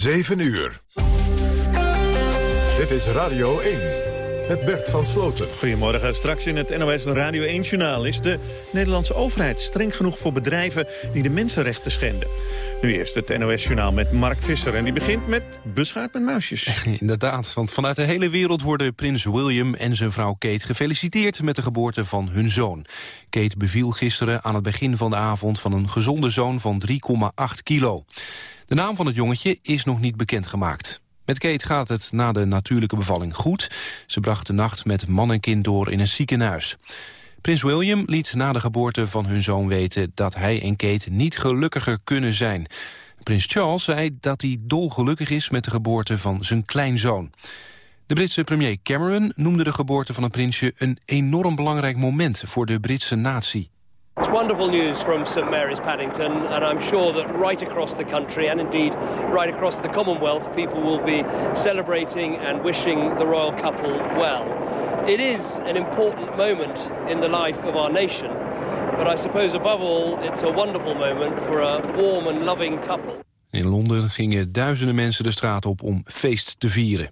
7 uur. Dit is Radio 1. Het Bert van Sloten. Goedemorgen. Straks in het NOS Radio 1-journaal... is de Nederlandse overheid streng genoeg voor bedrijven... die de mensenrechten schenden. Nu eerst het NOS-journaal met Mark Visser. En die begint met beschaard met muisjes. Inderdaad, want vanuit de hele wereld worden prins William en zijn vrouw Kate gefeliciteerd met de geboorte van hun zoon. Kate beviel gisteren aan het begin van de avond van een gezonde zoon van 3,8 kilo. De naam van het jongetje is nog niet bekendgemaakt. Met Kate gaat het na de natuurlijke bevalling goed. Ze bracht de nacht met man en kind door in een ziekenhuis. Prins William liet na de geboorte van hun zoon weten... dat hij en Kate niet gelukkiger kunnen zijn. Prins Charles zei dat hij dolgelukkig is met de geboorte van zijn kleinzoon. De Britse premier Cameron noemde de geboorte van het prinsje... een enorm belangrijk moment voor de Britse natie. It's wonderful news from St Mary's Paddington, and I'm sure that right across the country and indeed right across the Commonwealth, people will be celebrating and wishing the royal couple well. It is an important moment in the life of our nation, but I suppose above all, it's a wonderful moment for a warm and loving couple. In Londen gingen duizenden mensen de straat op om feest te vieren.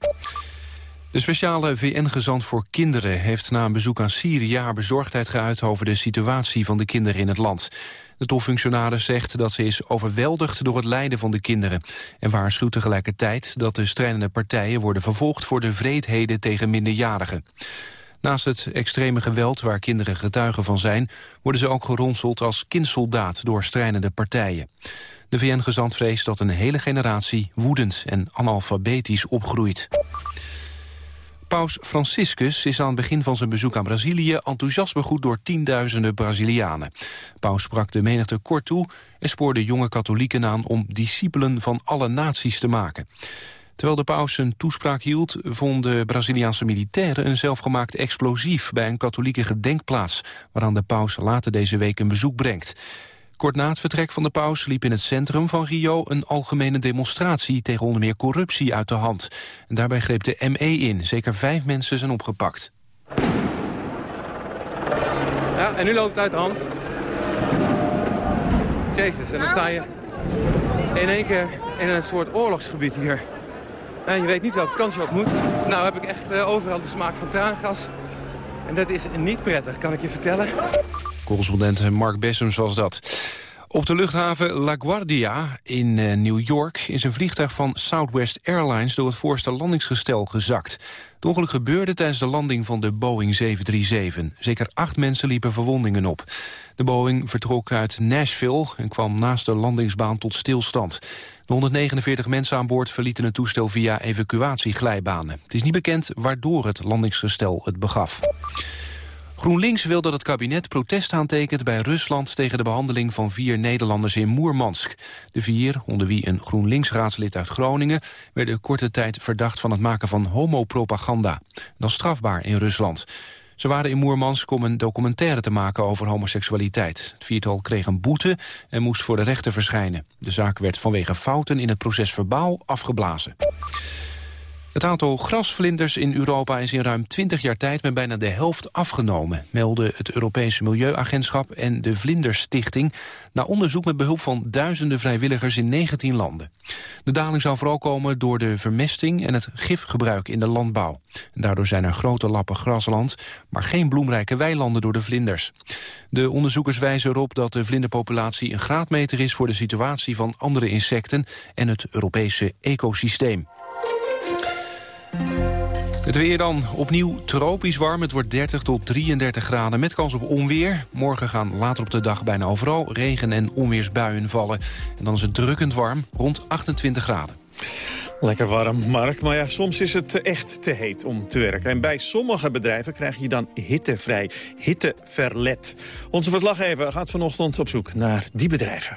De speciale VN-gezant voor kinderen heeft na een bezoek aan Syrië... haar bezorgdheid geuit over de situatie van de kinderen in het land. De topfunctionaris zegt dat ze is overweldigd door het lijden van de kinderen... en waarschuwt tegelijkertijd dat de strijdende partijen worden vervolgd... voor de vreedheden tegen minderjarigen. Naast het extreme geweld waar kinderen getuigen van zijn... worden ze ook geronseld als kindsoldaat door strijdende partijen. De VN-gezant vreest dat een hele generatie woedend en analfabetisch opgroeit. Paus Franciscus is aan het begin van zijn bezoek aan Brazilië enthousiast begroet door tienduizenden Brazilianen. Paus sprak de menigte kort toe en spoorde jonge katholieken aan om discipelen van alle naties te maken. Terwijl de paus een toespraak hield, vonden Braziliaanse militairen een zelfgemaakt explosief bij een katholieke gedenkplaats, waaraan de paus later deze week een bezoek brengt. Kort na het vertrek van de paus liep in het centrum van Rio een algemene demonstratie tegen onder meer corruptie uit de hand. En daarbij greep de ME in. Zeker vijf mensen zijn opgepakt. Ja, en nu loopt het uit de hand. Jezus, en dan sta je in één keer in een soort oorlogsgebied hier. En je weet niet welke kant je op moet. Dus nou heb ik echt uh, overal de smaak van traangas. En dat is niet prettig, kan ik je vertellen. Correspondent Mark Bessem was dat. Op de luchthaven LaGuardia in uh, New York is een vliegtuig van Southwest Airlines door het voorste landingsgestel gezakt. Het ongeluk gebeurde tijdens de landing van de Boeing 737. Zeker acht mensen liepen verwondingen op. De Boeing vertrok uit Nashville en kwam naast de landingsbaan tot stilstand. De 149 mensen aan boord verlieten het toestel via evacuatieglijbanen. Het is niet bekend waardoor het landingsgestel het begaf. GroenLinks wil dat het kabinet protest aantekent bij Rusland... tegen de behandeling van vier Nederlanders in Moermansk. De vier, onder wie een GroenLinks-raadslid uit Groningen... werden korte tijd verdacht van het maken van homopropaganda. Dat strafbaar in Rusland. Ze waren in Moermansk om een documentaire te maken over homoseksualiteit. Het viertal kreeg een boete en moest voor de rechter verschijnen. De zaak werd vanwege fouten in het proces verbaal afgeblazen. Het aantal grasvlinders in Europa is in ruim 20 jaar tijd met bijna de helft afgenomen, melden het Europese Milieuagentschap en de Vlinderstichting na onderzoek met behulp van duizenden vrijwilligers in 19 landen. De daling zou vooral komen door de vermesting en het gifgebruik in de landbouw. Daardoor zijn er grote lappen grasland, maar geen bloemrijke weilanden door de vlinders. De onderzoekers wijzen erop dat de vlinderpopulatie een graadmeter is voor de situatie van andere insecten en het Europese ecosysteem. Het weer dan opnieuw tropisch warm. Het wordt 30 tot 33 graden met kans op onweer. Morgen gaan later op de dag bijna overal regen- en onweersbuien vallen. En dan is het drukkend warm, rond 28 graden. Lekker warm, Mark. Maar ja, soms is het echt te heet om te werken. En bij sommige bedrijven krijg je dan hittevrij, hitteverlet. Onze verslaggever gaat vanochtend op zoek naar die bedrijven.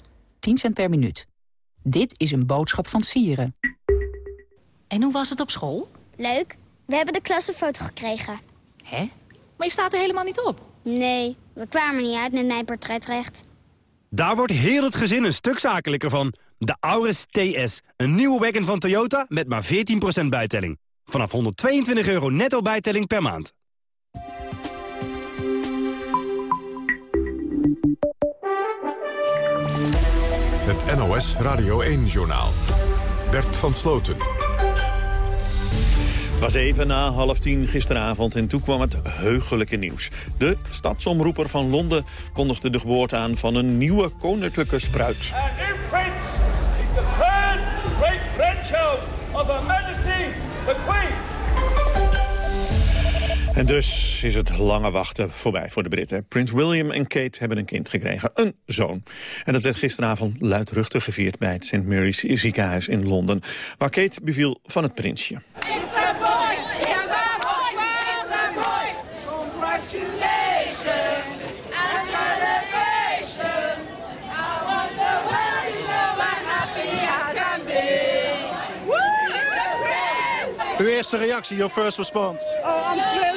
10 cent per minuut. Dit is een boodschap van Sieren. En hoe was het op school? Leuk. We hebben de klassenfoto gekregen. Hè? Maar je staat er helemaal niet op. Nee, we kwamen niet uit met mijn portretrecht. Daar wordt heel het gezin een stuk zakelijker van. De Auris TS, een nieuwe wagon van Toyota met maar 14% bijtelling. Vanaf 122 euro netto bijtelling per maand. Het NOS Radio 1-journaal. Bert van Sloten. Was even na half tien gisteravond en toen kwam het heugelijke nieuws. De stadsomroeper van Londen kondigde de geboorte aan van een nieuwe koninklijke spruit. En dus is het lange wachten voorbij voor de Britten. Prins William en Kate hebben een kind gekregen, een zoon. En dat werd gisteravond luidruchtig gevierd bij het St. Mary's ziekenhuis in Londen... waar Kate beviel van het prinsje. It's a boy! It's a boy! It's a boy! Congratulations and celebration. I want the world to know I'm happy as can be. Woo! It's a prince! Uw eerste reactie, your first response? Oh, I'm thrilled.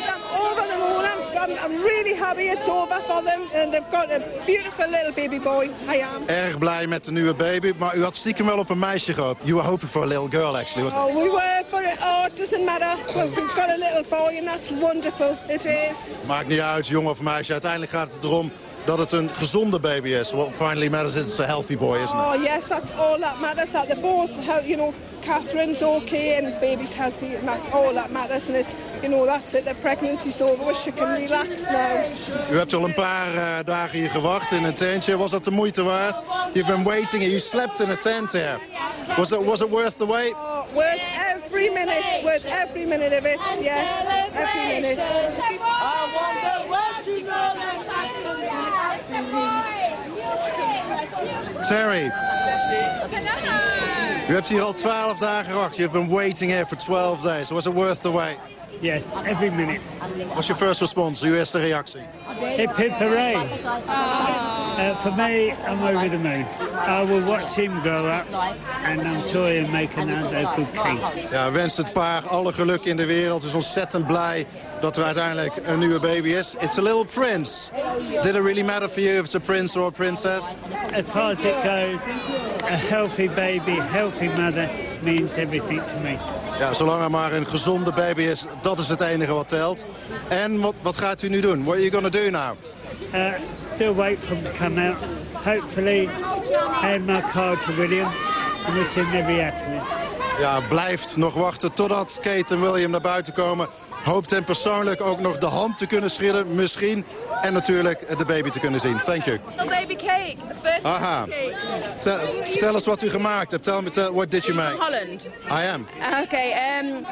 I'm, I'm, really happy it's over for them. And they've got a beautiful little baby boy. I am. Erg blij met de nieuwe baby, maar u had stiekem wel op een meisje gehoopt. You were hoping for a little girl, actually. Oh, we were, but it, oh, it doesn't matter. We've got a little boy and that's wonderful. It is. Maakt niet uit, jong of meisje. Uiteindelijk gaat het erom dat het een gezonde baby is. What finally matters is it's a healthy boy, isn't it? Oh, yes, that's all that matters. That they're both, you know, Catherine's okay and baby's healthy, and that's all that matters. And it, you know, that's it. The pregnancy's over. Wish you can relax now. U hebt al een paar eh, dagen hier gewacht in een tentje. Was dat de moeite waard? You've been waiting and you slept in a tent here. Was it, was it worth the wait? Oh, worth every minute, worth every minute of it. Yes, every minute. I want the world to know that I can be happy. Terry. U hebt hier al 12 dagen. You've been waiting here for 12 days. Was it worth the wait? Yes, every minute. What's your first response? Uw eerste reactie? Hip hip hooray. Uh, for me, I'm over the moon. I will watch him grow up and I'm sure he'll make another good king. Ja, wens het paar alle geluk in de wereld. Is ontzettend blij dat er uiteindelijk een nieuwe baby is. It's a little prince. Did it really matter for you if it's a prince or a princess? As far as it goes, a healthy baby, healthy mother means everything to me. Ja, zolang er maar een gezonde baby is, dat is het enige wat telt. En wat, wat gaat u nu doen? What are you gonna do now? Uh, still wait for him to come out. Hopefully, hand my card to William and wish him every happiness. Ja, blijft nog wachten totdat Kate en William naar buiten komen. Hoopt hem persoonlijk ook nog de hand te kunnen schudden, misschien. En natuurlijk de baby te kunnen zien. Thank you. A baby cake, the first Aha. cake. Tel- vertel eens wat u gemaakt hebt. Tell me, tell, what did you make? Holland. I am. Okay, um,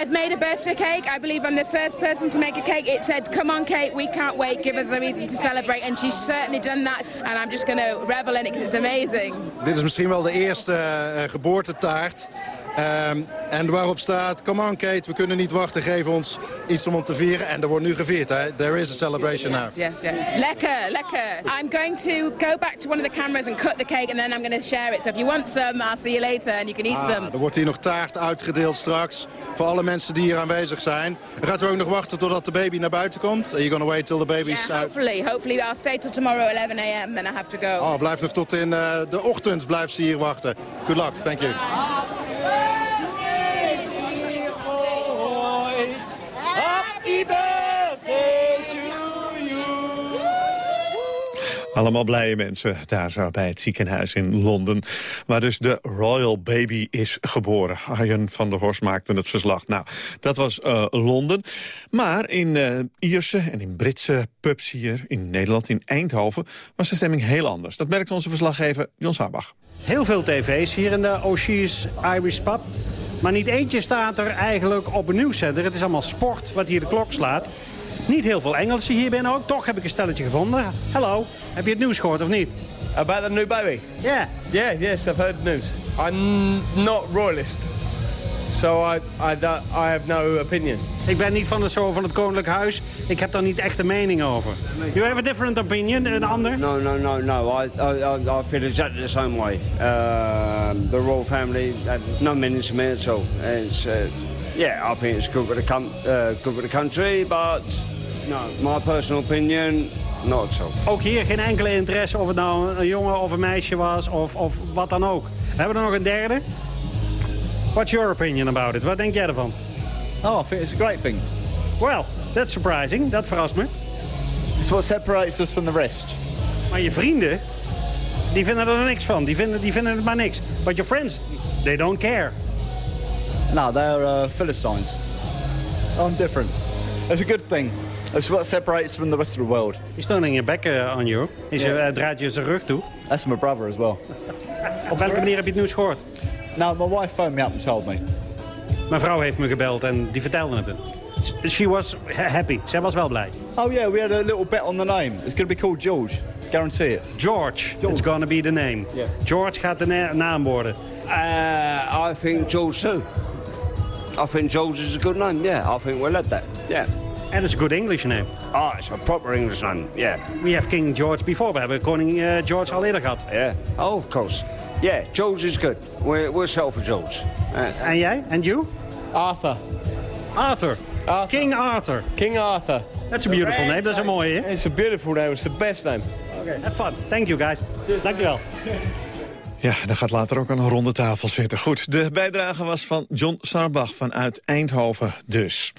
I've made a birthday cake. I believe I'm the first person to make a cake. It said, come on, Kate, we can't wait. Give us a reason to celebrate. And she's certainly done that. And I'm just going to revel in it because it's amazing. Dit is misschien wel de eerste eh, geboortetaart. Ehm, en waarop staat, come on Kate, we kunnen niet wachten, geef ons iets om om te vieren. En er wordt nu gevierd, hè? There is a celebration now. Yes, yes. Lekker, lekker. I'm going to go back to one of the cameras and cut the cake and then I'm going to share it. So if you want some, I'll see you later and you can eat Ah, some. er wordt hier nog taart uitgedeeld straks voor alle mensen die hier aanwezig zijn. En gaat u ook nog wachten totdat de baby naar buiten komt? Are you gonna wait till the baby's Yeah, out? hopefully, hopefully I'll stay till tomorrow 11 a.m. Then I have to go. Oh, blijf nog tot in eh, de ochtend blijft ze hier wachten. Good luck, thank you. Allemaal blije mensen daar zo bij het ziekenhuis in Londen. Waar dus de Royal Baby is geboren. Arjen van der Horst maakte het verslag. Nou, dat was eh, Londen. Maar in eh, Ierse en in Britse pubs hier in Nederland, in Eindhoven... was de stemming heel anders. Dat merkte onze verslaggever John Sabach. Heel veel tv's hier in de O'Shea's Irish Pub. Maar niet eentje staat er eigenlijk op een nieuwszender. Het is allemaal sport wat hier de klok slaat. Niet heel veel Engelsen hier binnen ook. Toch heb ik een stelletje gevonden. Hallo, heb je het nieuws gehoord of niet? About the new baby? Yeah. Yeah, yes, I've heard the news. I'm not royalist. So I, I, that, I have no opinion. Ik ben niet van het, zo van het koninklijk huis. Ik heb daar niet echt een mening over. You have a different opinion, een ander? No, no, no, no. I, I, I- feel exactly the same way. Um, the royal family have no meaning to me at all. It's, uh, yeah, I think it's good for the, com- uh, good for the country, but no, my personal opinion, not all. Ook hier geen enkele interesse of het nou een jongen of een meisje was of, of wat dan ook. We hebben er nog een derde. What's your opinion about it? Wat denk jij ervan? Oh, I think it's a great thing. Well, that's surprising. Dat verrast me. It's what separates us from the rest. Maar je vrienden, die vinden er niks van. Die vinden, die vinden het maar niks. But your friends, they don't care. No, they're uh, Philistines. I'm different. It's a good thing. It's what separates us from the rest of the world. He's turning your back uh, on you. Hij yeah. draait je zijn rug toe. That's my brother as well. Op welke manier heb je het nieuws gehoord? No, my wife phoned me up and told me. Mijn vrouw heeft me gebeld en die vertelde het. She was ha- happy. Zij was wel blij. Oh yeah, we had a little bet on the name. It's going to be called George. Guarantee it. George. It's gonna be the name. George gaat de na- naam worden. Uh, I think George too. I think George is a good name, yeah. I think we'll let that, yeah. And it's a good English name. Oh, it's a proper English name, yeah. We have King George before. We hebben koning eh, George al eerder gehad. Yeah, oh, of course. Yeah, George is good. We're, we're for George. Uh, En jij? En you? Arthur. Arthur. King Arthur. King Arthur. That's a beautiful name. Dat is een mooie, hè? It's a beautiful name. It's the best name. Okay, have fun. Thank you, guys. Dankjewel. Ja, daar gaat later ook aan een ronde tafel zitten. Goed, de bijdrage was van John Sarbach vanuit Eindhoven dus.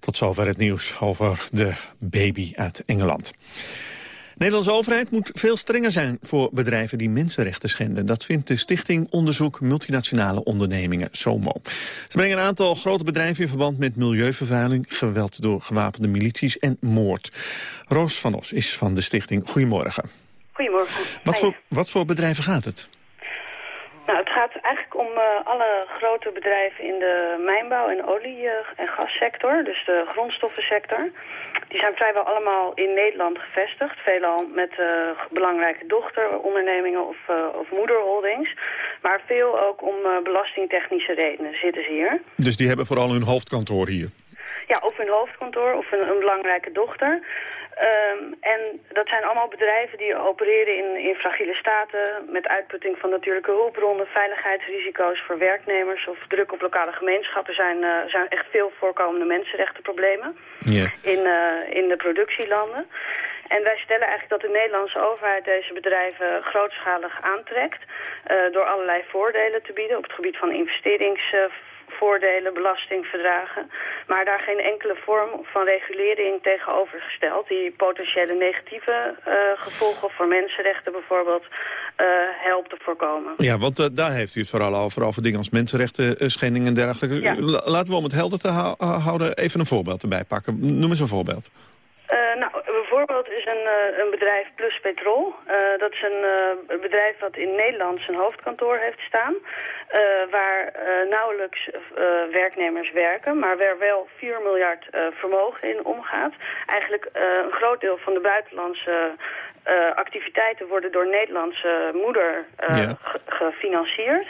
Tot zover het nieuws over de baby uit Engeland. De Nederlandse overheid moet veel strenger zijn voor bedrijven die mensenrechten schenden. Dat vindt de Stichting Onderzoek Multinationale Ondernemingen, SOMO. Ze brengen een aantal grote bedrijven in verband met milieuvervuiling, geweld door gewapende milities en moord. Roos van Os is van de stichting. Goedemorgen. Goedemorgen. Wat voor, wat voor bedrijven gaat het? Nou, het gaat eigenlijk om eh, alle grote bedrijven in de mijnbouw- en olie- eh, en gassector, dus de grondstoffensector. Die zijn vrijwel allemaal in Nederland gevestigd, veelal met eh, belangrijke dochterondernemingen of, of moederholdings. Maar veel ook om belastingtechnische redenen zitten ze hier. Dus die hebben vooral hun hoofdkantoor hier. Ja, of hun hoofdkantoor of een, een belangrijke dochter. Ehm, en dat zijn allemaal bedrijven die opereren in, in fragiele staten... met uitputting van natuurlijke hulpbronnen, veiligheidsrisico's voor werknemers... of druk op lokale gemeenschappen zijn, eh, zijn echt veel voorkomende mensenrechtenproblemen in, eh, in de productielanden. En wij stellen eigenlijk dat de Nederlandse overheid deze bedrijven grootschalig aantrekt... eh, door allerlei voordelen te bieden op het gebied van investeringsvoordelen, belastingverdragen... maar daar geen enkele vorm van regulering tegenover gesteld... die potentiële negatieve eh, gevolgen voor mensenrechten bijvoorbeeld eh, helpt te voorkomen. Ja, want eh, daar heeft u het vooral over, over dingen als mensenrechten, schendingen en dergelijke. Ja. Laten we om het helder te hou- houden even een voorbeeld erbij pakken. Noem eens een voorbeeld. Bijvoorbeeld is een, eh, een bedrijf Plus Petrol. Eh, dat is een eh, bedrijf wat in Nederland zijn hoofdkantoor heeft staan. waar nauwelijks werknemers werken, maar waar wel 4 miljard vermogen in omgaat. Eigenlijk een groot deel van de buitenlandse eh, activiteiten worden door Nederlandse moeder eh, Ja. gefinancierd.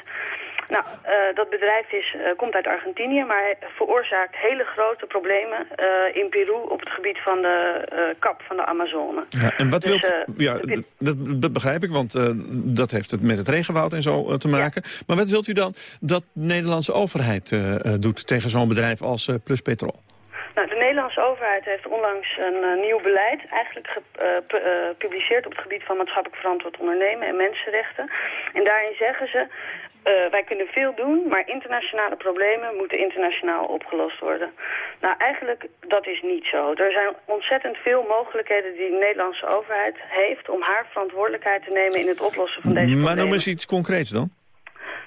Nou, eh, dat bedrijf is, komt uit Argentinië, maar veroorzaakt hele grote problemen in Peru op het gebied van de kap van de Amazone. Ja, en wat Dus, wilt, ja, dat, dat begrijp ik, want dat heeft het met het regenwoud en zo te maken. Maar wat wilt u dan dat de Nederlandse overheid doet tegen zo'n bedrijf als Plus Petrol? Nou, de Nederlandse overheid heeft onlangs een eh, nieuw beleid eigenlijk gepubliceerd op het gebied van maatschappelijk verantwoord ondernemen en mensenrechten. En daarin zeggen ze, eh, wij kunnen veel doen, maar internationale problemen moeten internationaal opgelost worden. Nou, eigenlijk dat is niet zo. Er zijn ontzettend veel mogelijkheden die de Nederlandse overheid heeft om haar verantwoordelijkheid te nemen in het oplossen van deze Maar problemen. noem eens iets concreets dan.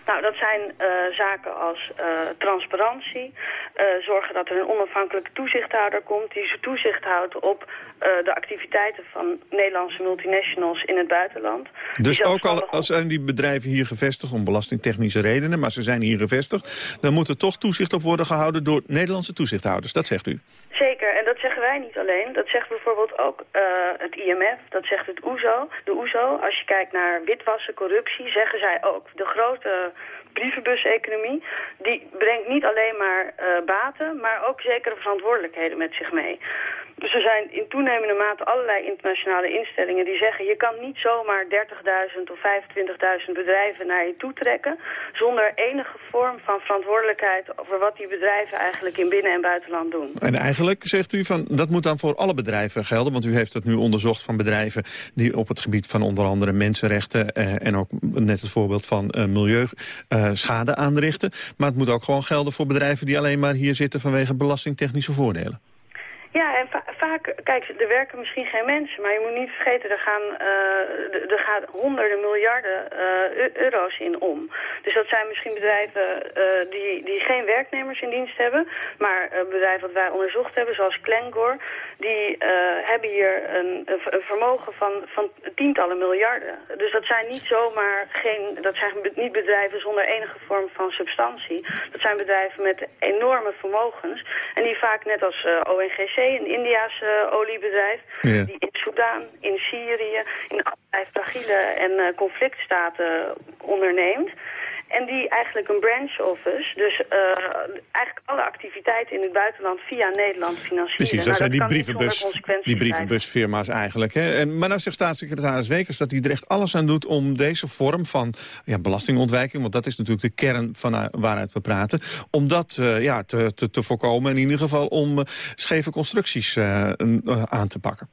Nou, dat zijn eh, zaken als eh, transparantie, eh, zorgen dat er een onafhankelijke toezichthouder komt die toezicht houdt op de activiteiten van Nederlandse multinationals in het buitenland. Dus ook al als zijn die bedrijven hier gevestigd om belastingtechnische redenen, maar ze zijn hier gevestigd, dan moet er toch toezicht op worden gehouden door Nederlandse toezichthouders. Dat zegt u. Zeker, en dat zeggen wij niet alleen. Dat zegt bijvoorbeeld ook eh, het IMF, dat zegt het OESO. De OESO, als je kijkt naar witwassen, corruptie, zeggen zij ook. De grote brievenbus-economie, die brengt niet alleen maar eh, baten, maar ook zekere verantwoordelijkheden met zich mee. Dus er zijn in toenemende mate allerlei internationale instellingen die zeggen... je kan niet zomaar 30.000 of 25.000 bedrijven naar je toe trekken... zonder enige vorm van verantwoordelijkheid over wat die bedrijven eigenlijk in binnen- en buitenland doen. En eigenlijk zegt u van dat moet dan voor alle bedrijven gelden. Want u heeft het nu onderzocht van bedrijven die op het gebied van onder andere mensenrechten... Eh, en ook net het voorbeeld van eh, milieu eh, schade aanrichten. Maar het moet ook gewoon gelden voor bedrijven die alleen maar hier zitten vanwege belastingtechnische voordelen. Ja, en va- vaak, kijk, er werken misschien geen mensen, maar je moet niet vergeten, er gaan, eh, er gaan honderden miljarden eh, eu- euro's in om. Dus dat zijn misschien bedrijven eh, die, die geen werknemers in dienst hebben, maar bedrijven wat wij onderzocht hebben, zoals Glencore, die hebben hier een, een vermogen van, van tientallen miljarden. Dus dat zijn niet zomaar geen, dat zijn niet bedrijven zonder enige vorm van substantie. Dat zijn bedrijven met enorme vermogens en die vaak net als ONGC, een India's eh, oliebedrijf, Ja. die in Soedan, in Syrië, in allerlei fragiele en eh, conflictstaten onderneemt. En die eigenlijk een branch office, dus eh, eigenlijk alle activiteiten in het buitenland via Nederland financieren. Precies, dat Nou, zijn die, brievenbus, die brievenbusfirma's eigenlijk. Hè? En, maar nou zegt staatssecretaris Wekers dat hij er echt alles aan doet... om deze vorm van ja, belastingontwijking... want dat is natuurlijk de kern van uh, waaruit we praten... om dat uh, ja, te, te, te voorkomen en in ieder geval om uh, scheve constructies aan te pakken.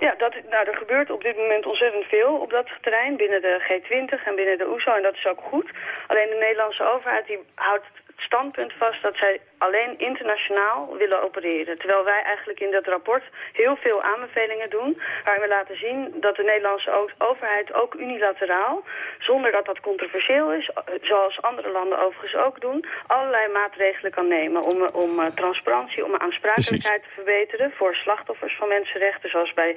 Ja, dat, nou, er gebeurt op dit moment ontzettend veel op dat terrein binnen de G20 en binnen de OESO en dat is ook goed. Alleen de Nederlandse overheid die houdt standpunt vast dat zij alleen internationaal willen opereren. Terwijl wij eigenlijk in dat rapport heel veel aanbevelingen doen... waarin we laten zien dat de Nederlandse overheid ook unilateraal... zonder dat dat controversieel is, zoals andere landen overigens ook doen... allerlei maatregelen kan nemen om, om uh, transparantie, om aansprakelijkheid te verbeteren... voor slachtoffers van mensenrechten, zoals bij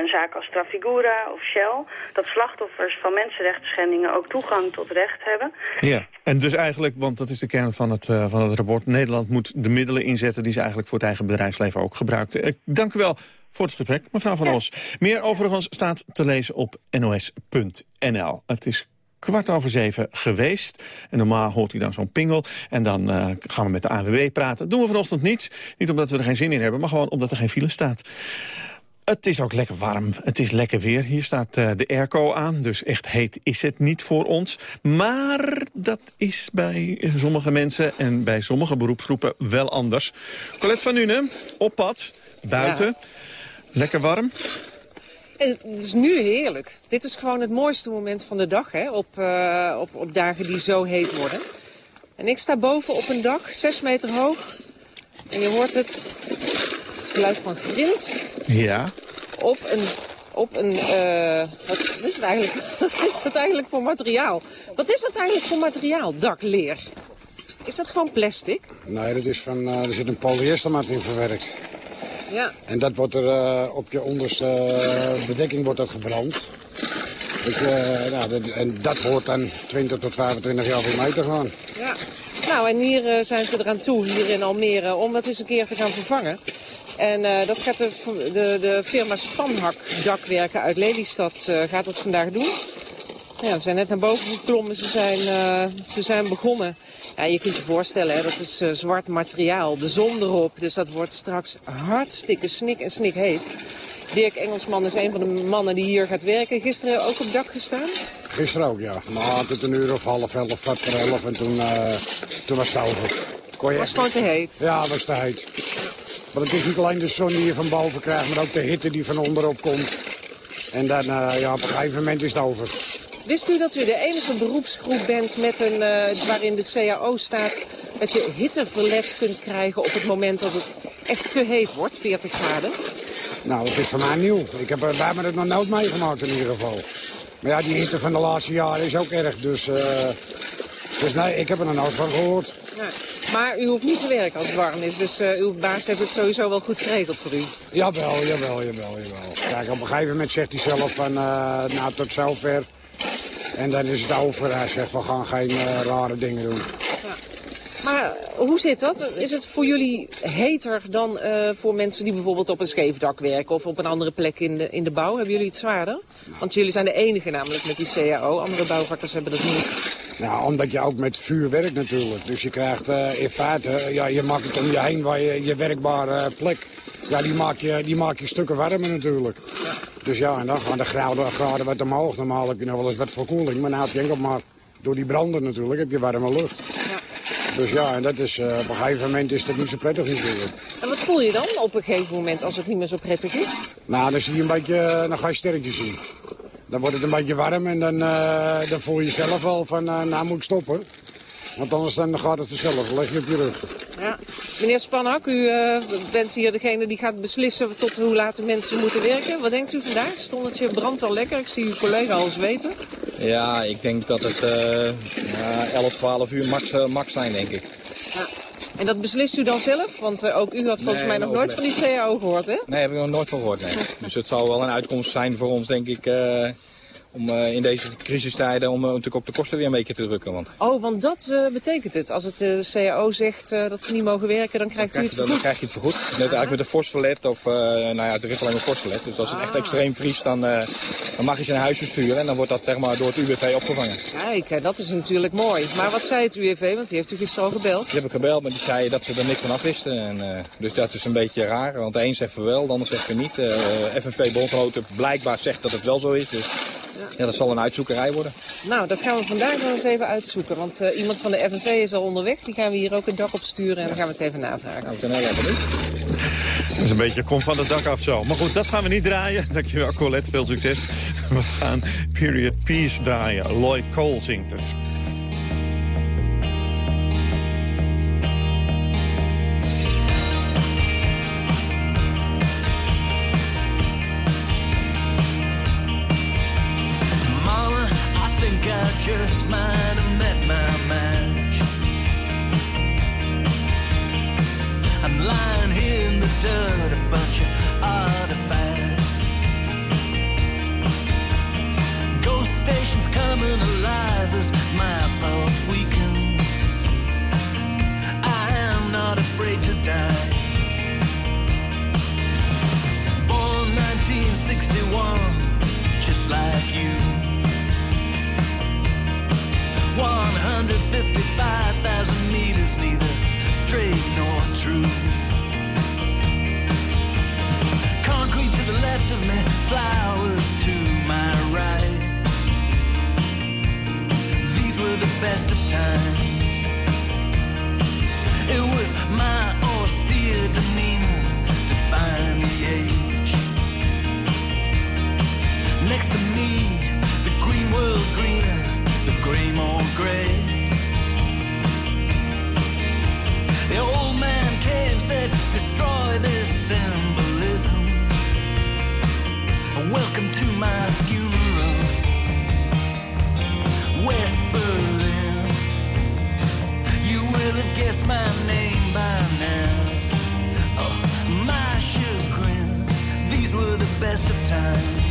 een zaak als Trafigura of Shell... dat slachtoffers van mensenrechten schendingen ook toegang tot recht hebben. Ja, en dus eigenlijk, want dat is de kern van het, uh, van het rapport... Nederland moet de middelen inzetten die ze eigenlijk voor het eigen bedrijfsleven ook gebruikt. Ik dank u wel voor het gesprek, mevrouw Van ja. Os. Meer overigens staat te lezen op nos.nl. Het is kwart over zeven geweest. En normaal hoort u dan zo'n pingel. En dan uh, gaan we met de ANWB praten. Dat doen we vanochtend niet. Niet omdat we er geen zin in hebben, maar gewoon omdat er geen file staat. Het is ook lekker warm. Het is lekker weer. Hier staat uh, de airco aan, dus echt heet is het niet voor ons. Maar dat is bij sommige mensen en bij sommige beroepsgroepen wel anders. Colette van Nuenen, op pad, buiten. Ja. Lekker warm. Het is nu heerlijk. Dit is gewoon het mooiste moment van de dag, hè, op, uh, op, op dagen die zo heet worden. En ik sta boven op een dak, 6 meter hoog. En je hoort het, het geluid van grind. Ja. Op een, op een uh, wat is het eigenlijk, wat is dat eigenlijk voor materiaal? Wat is dat eigenlijk voor materiaal, dakleer? Is dat gewoon plastic? Nee, dat is van, uh, er zit een polyestermat in verwerkt. Ja. En dat wordt er uh, op je onderste uh, bedekking wordt dat gebrand. Ik, uh, nou, dat, en dat hoort dan 20 tot 25 jaar weer mee te gaan. Ja. Nou, en hier uh, zijn ze eraan toe, hier in Almere, om dat eens een keer te gaan vervangen. En uh, dat gaat de, de, de firma Spanhak Dakwerken uit Lelystad uh, gaat dat vandaag doen. Ja, we zijn net naar boven geklommen, ze zijn, uh, ze zijn begonnen. Ja, je kunt je voorstellen, hè, dat is zwart materiaal, de zon erop. Dus dat wordt straks hartstikke snik en snik heet. Dirk Engelsman is een van de mannen die hier gaat werken. Gisteren ook op dak gestaan? Gisteren ook, ja. Maar tot een uur of half elf, kwart voor elf en toen, toen was het over. Je was gewoon te heet? Ja, het was te heet. Maar het is niet alleen de zon die je van boven krijgt, maar ook de hitte die van onderop komt. En dan, uh, ja, op een gegeven moment is het over. Wist u dat u de enige beroepsgroep bent met een, uh, waarin de CAO staat dat je hitteverlet kunt krijgen op het moment dat het echt te heet wordt, 40 graden? Nou, het is voor mij nieuw. Ik heb, wij hebben het nog nooit meegemaakt in ieder geval. Maar ja, die hitte van de laatste jaren is ook erg, dus, uh, dus nee, ik heb er nog nooit van gehoord. Ja. Maar u hoeft niet te werken als het warm is, dus uh, uw baas heeft het sowieso wel goed geregeld voor u. Jawel, jawel, jawel, jawel. Kijk, op een gegeven moment zegt hij zelf van, uh, nou, tot zover. En dan is het over. Hij zegt, we gaan geen uh, rare dingen doen. Ja. Maar hoe zit dat? Is het voor jullie heter dan voor mensen die bijvoorbeeld op een scheefdak werken... of op een andere plek in de, in de bouw? Hebben jullie het zwaarder? Want jullie zijn de enige namelijk met die CAO. Andere bouwvakkers hebben dat niet. Nou, omdat je ook met vuur werkt natuurlijk. Dus je krijgt eh, in feite, eh, ja, je maakt het om je heen waar je, je werkbare plek. Ja, die maak, je, die maak je stukken warmer natuurlijk. Dus ja, en dan gaan de graden, graden wat omhoog. Normaal heb je nog wel eens wat verkoeling. Maar nou heb je enkel maar door die branden natuurlijk heb je warme lucht. Dus ja, en dat is, eh, op een gegeven moment is dat niet zo prettig natuurlijk. En wat voel je dan op een gegeven moment als het niet meer zo prettig is? Nou, dan zie je een beetje, eh, dan ga je sterretjes zien. Dan wordt het een beetje warm en dan, eh, dan voel je zelf wel van, eh, nou moet ik stoppen. Want anders dan gaat het vanzelf, leg je op je rug. Ja. Meneer Spanhak, u eh, bent hier degene die gaat beslissen tot hoe laat de mensen moeten werken. Wat denkt u vandaag? Stonnetje brandt al lekker. Ik zie uw collega al zweten. Ja, ik denk dat het eh, ja, 11, 12 uur max, max zijn, denk ik. En dat beslist u dan zelf? Want eh, ook u had volgens Nee, mij nog nooit van die CAO gehoord, hè? Nee, heb ik nog nooit van gehoord, nee. Dus het zou wel een uitkomst zijn voor ons, denk ik, eh, om eh, in deze crisistijden om eh, natuurlijk op de kosten weer een beetje te drukken. Want Oh, want dat eh, betekent het. Als het de CAO zegt eh, dat ze niet mogen werken, dan krijgt u het je, dan vergoed. krijg je het vergoed. Net eigenlijk met een fosforlet of, eh, nou ja, er is alleen maar fosforlet. Dus als het echt extreem vriest, dan, eh, dan mag je ze naar huis sturen en dan wordt dat zeg maar door het UWV opgevangen. Kijk, eh, dat is natuurlijk mooi. Maar wat zei het UWV? Want die heeft u gisteren al gebeld. Die hebben gebeld, maar die zei dat ze er niks van afwisten. En, eh, dus dat is een beetje raar, want de een zegt van wel, de ander zegt van niet. Eh FNV Bondgenoten blijkbaar zegt dat het wel zo is. Dus ja, dat zal een uitzoekerij worden. Nou, dat gaan we vandaag wel eens even uitzoeken. Want eh, iemand van de FNV is al onderweg. Die gaan we hier ook het dak op sturen en dan gaan we het even navragen. Nou, ik ben heel erg benieuwd. Dat is een beetje, kom van het dak af zo. Maar goed, dat gaan we niet draaien. Dankjewel Colette, veel succes. We gaan Period Peace draaien. Lloyd Cole zingt het. Just might have met my match. I'm lying in the dirt, a bunch of artifacts. Ghost stations coming alive as my pulse weakens. I am not afraid to die. Born 1961 just like you. 155,000 meters, neither straight nor true. Concrete to the left of me, flowers to my right. These were the best of times. It was my austere demeanor to find the age. Next to me, the green world greener, the gray more gray. The old man came, said, destroy this symbolism. Welcome to my funeral, West Berlin. You will have guessed my name by now. Oh, my chagrin, these were the best of times.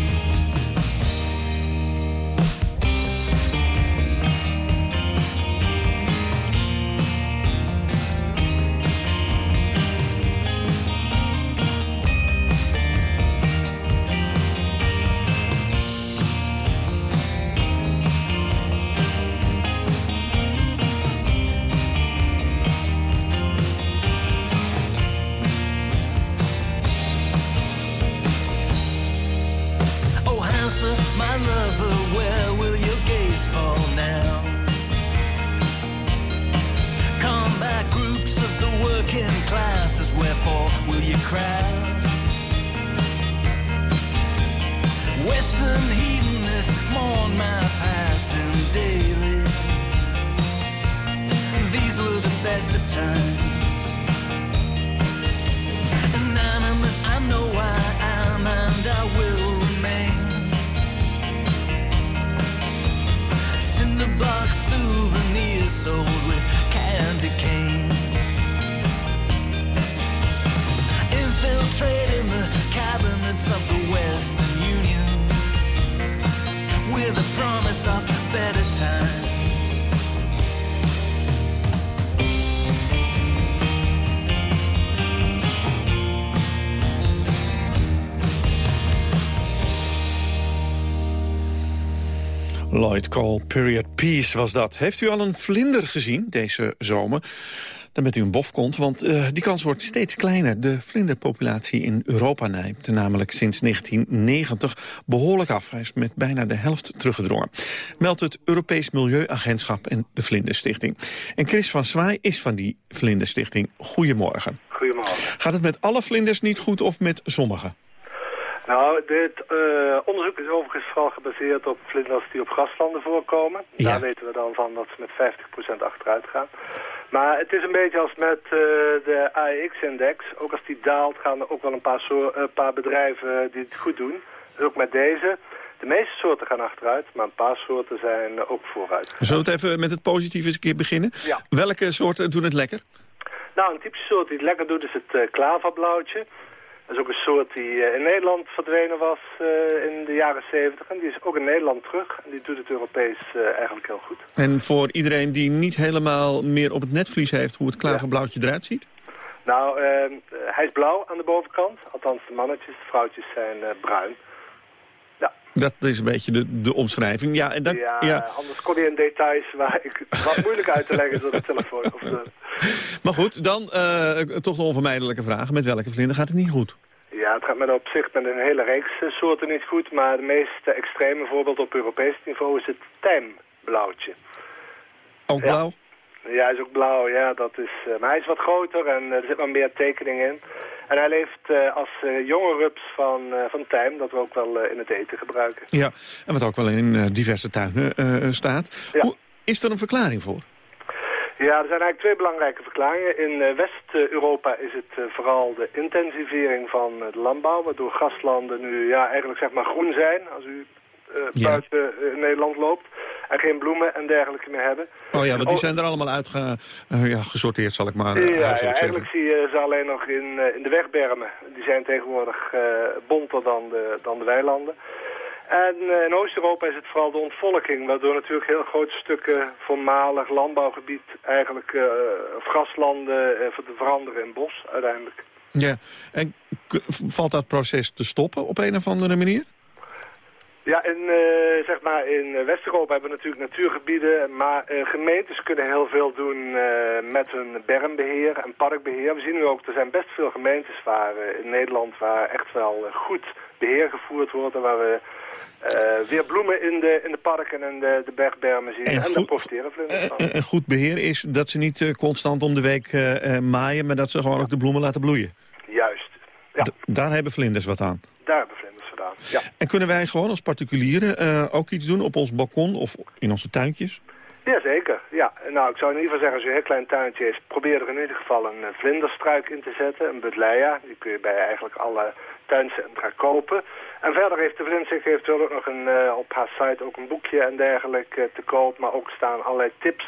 Lloyd Cole, Period Peace was dat. Heeft u al een vlinder gezien deze zomer? Dan bent u een bofkont, want uh, die kans wordt steeds kleiner. De vlinderpopulatie in Europa neemt namelijk sinds 1990 behoorlijk af. Hij is met bijna de helft teruggedrongen. Meldt het Europees Milieuagentschap en de Vlinderstichting. En Chris van Zwaai is van die Vlinderstichting. Goedemorgen. Goedemorgen. Gaat het met alle vlinders niet goed of met sommige? Nou, dit uh, onderzoek is overigens vooral gebaseerd op vlinders die op graslanden voorkomen. Ja. Daar weten we dan van dat ze met 50% achteruit gaan. Maar het is een beetje als met uh, de AEX-index. Ook als die daalt gaan er ook wel een paar, uh, paar bedrijven die het goed doen. Dus ook met deze. De meeste soorten gaan achteruit, maar een paar soorten zijn ook vooruit. Zullen we het even met het positieve eens een keer beginnen? Ja. Welke soorten doen het lekker? Nou, een typische soort die het lekker doet is het uh, klaverblauwtje. Dat is ook een soort die uh, in Nederland verdwenen was uh, in de jaren 70. En die is ook in Nederland terug. En die doet het Europees uh, eigenlijk heel goed. En voor iedereen die niet helemaal meer op het netvlies heeft hoe het klaverblauwtje ja. eruit ziet? Nou, hij is blauw aan de bovenkant. Althans de mannetjes, de vrouwtjes zijn bruin. Dat is een beetje de, de omschrijving. Ja, en dan, ja, ja, anders kom je in details waar ik wat moeilijk uit te leggen door de telefoon. Of de... Maar goed, dan uh, toch de onvermijdelijke vraag. Met welke vlinder gaat het niet goed? Ja, het gaat met op zich met een hele reeks soorten niet goed. Maar de meest extreme voorbeeld op Europees niveau is het tijmblauwtje. Ook blauw? Ja. ja, hij is ook blauw. Ja, dat is, uh, maar hij is wat groter en er zit wat meer tekening in. En hij leeft uh, als uh, jonge rups van, uh, van tijm, dat we ook wel in het eten gebruiken. Ja, en wat ook wel in diverse tuinen staat. Ja. Hoe, is er een verklaring voor? Ja, er zijn eigenlijk twee belangrijke verklaringen. In West-Europa is het vooral de intensivering van de landbouw, waardoor graslanden nu ja, eigenlijk zeg maar groen zijn, als u buiten Nederland loopt. En geen bloemen en dergelijke meer hebben. Oh ja, want die zijn er allemaal uitgesorteerd, ja, gesorteerd, zal ik maar uh, Ja, ja eigenlijk zie je ze alleen nog in, uh, in de wegbermen. Die zijn tegenwoordig uh, bonter dan de, dan de weilanden. En uh, in Oost-Europa is het vooral de ontvolking, waardoor natuurlijk heel grote stukken voormalig landbouwgebied eigenlijk uh, of graslanden uh, veranderen in bos uiteindelijk. Ja, en valt dat proces te stoppen op een of andere manier? Ja, in, uh, zeg maar in West-Europa hebben we natuurlijk natuurgebieden, maar uh, gemeentes kunnen heel veel doen uh, met hun bermbeheer en parkbeheer. We zien nu ook, er zijn best veel gemeentes waar, in Nederland waar echt wel goed beheer gevoerd wordt en waar we weer bloemen in de, in de parken en de, de bergbermen zien. En, en daar profiteren vlinders van. Een goed beheer is dat ze niet constant om de week maaien, maar dat ze gewoon ook de bloemen laten bloeien. Juist, ja. D daar hebben vlinders wat aan. Daar hebben ja. En kunnen wij gewoon als particulieren uh, ook iets doen op ons balkon of in onze tuintjes? Jazeker, ja. Nou, ik zou in ieder geval zeggen, als u een heel klein tuintje heeft, probeer er in ieder geval een vlinderstruik in te zetten, een budleia. Die kun je bij eigenlijk alle tuincentra kopen. En verder heeft de Vlindsig eventueel ook nog een, uh, op haar site ook een boekje en dergelijke uh, te koop. Maar ook staan allerlei tips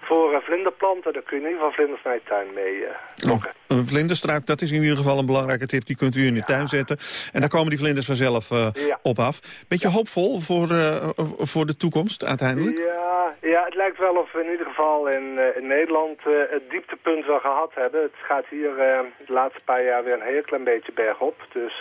voor uh, vlinderplanten. Daar kun je in ieder geval vlinders naar je tuin mee lokken. Oh, een vlinderstruik, dat is in ieder geval een belangrijke tip. Die kunt u in ja. tuin zetten. En daar komen die vlinders vanzelf ja. op af. Beetje ja. hoopvol voor, voor de toekomst uiteindelijk? Ja, ja, het lijkt wel of we in ieder geval in, in Nederland het dieptepunt wel gehad hebben. Het gaat hier de laatste paar jaar weer een heel klein beetje bergop. Dus...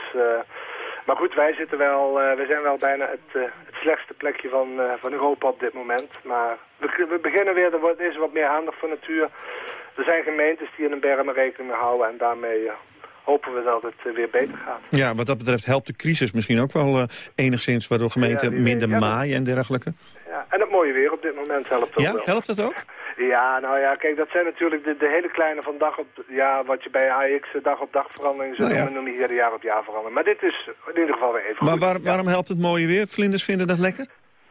Maar goed, wij zitten wel, uh, we zijn wel bijna het, uh, het slechtste plekje van, uh, van Europa op dit moment. Maar we, we beginnen weer, er wordt, is wat meer aandacht voor natuur. Er zijn gemeentes die in een bermen rekening mee houden en daarmee hopen we dat het weer beter gaat. Ja, wat dat betreft helpt de crisis misschien ook wel enigszins, waardoor gemeenten ja, minder maaien en dergelijke. Ja, en het mooie weer op dit moment helpt ook ja, wel. helpt dat ook? Ja, nou ja, kijk, dat zijn natuurlijk de, de hele kleine van dag op... Ja, wat je bij AX dag op dag verandering zo Nou ja. noem je hier de jaar op jaar veranderen. Maar dit is in ieder geval weer even Maar goed. waar, waarom helpt het mooie weer? Vlinders vinden dat lekker?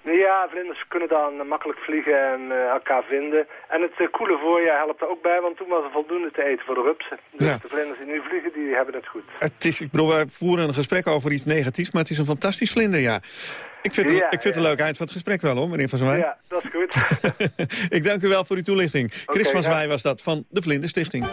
Ja, vlinders kunnen dan makkelijk vliegen en uh, elkaar vinden. En het uh, koele voorjaar helpt er ook bij, want toen was er voldoende te eten voor de rupsen. Dus Ja. de vlinders die nu vliegen, die hebben het goed. Het is, ik bedoel, wij voeren een gesprek over iets negatiefs, maar het is een fantastisch vlinderjaar. Ik vind, het, Ja, ik vind het ja. leuk eind van het gesprek wel hoor, meneer Van Zwij. Ja, dat is goed. ik dank u wel voor uw toelichting. Chris van. Zwij was dat van de Vlinderstichting.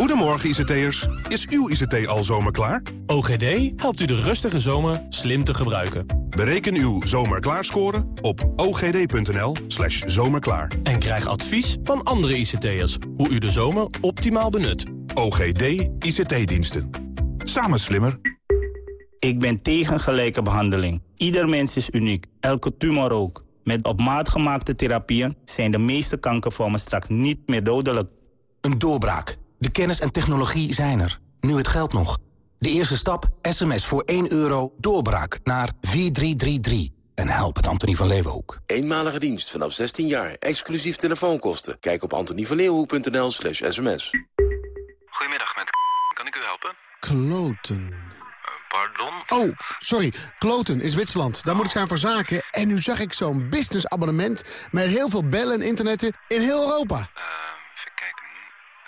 Goedemorgen ICT'ers. Is uw ICT al zomerklaar? OGD helpt u de rustige zomer slim te gebruiken. Bereken uw zomerklaarscore op ogd.nl slash zomerklaar. En krijg advies van andere ICT'ers hoe u de zomer optimaal benut. OGD ICT-diensten. Samen slimmer. Ik ben tegen gelijke behandeling. Ieder mens is uniek, elke tumor ook. Met op maat gemaakte therapieën zijn de meeste kankervormen straks niet meer dodelijk. Een doorbraak. De kennis en technologie zijn er. Nu het geld nog. De eerste stap, sms voor 1 euro, doorbraak naar 4333. En help het Antonie van Leeuwenhoek. Eenmalige dienst vanaf 16 jaar, exclusief telefoonkosten. Kijk op antonievanleeuwenhoek.nl slash sms. Goedemiddag, met kan ik u helpen? Kloten. Pardon? Oh, sorry. Kloten is Zwitserland. Daar moet ik zijn voor zaken. En nu zag ik zo'n businessabonnement... met heel veel bellen en internetten in heel Europa. kijken.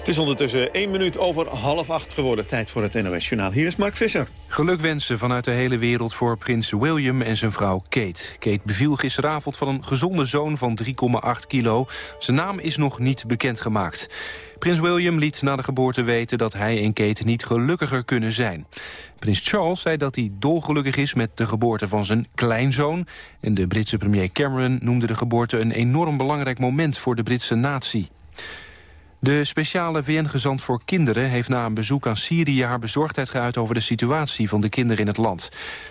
Het is ondertussen 1 minuut over half acht geworden. Tijd voor het NOS-journaal. Hier is Mark Visser. Gelukwensen vanuit de hele wereld voor prins William en zijn vrouw Kate. Kate beviel gisteravond van een gezonde zoon van 3,8 kilo. Zijn naam is nog niet bekendgemaakt. Prins William liet na de geboorte weten dat hij en Kate niet gelukkiger kunnen zijn. Prins Charles zei dat hij dolgelukkig is met de geboorte van zijn kleinzoon. En de Britse premier Cameron noemde de geboorte een enorm belangrijk moment voor de Britse natie. De speciale VN-gezant voor kinderen heeft na een bezoek aan Syrië haar bezorgdheid geuit over de situatie van de kinderen in het land.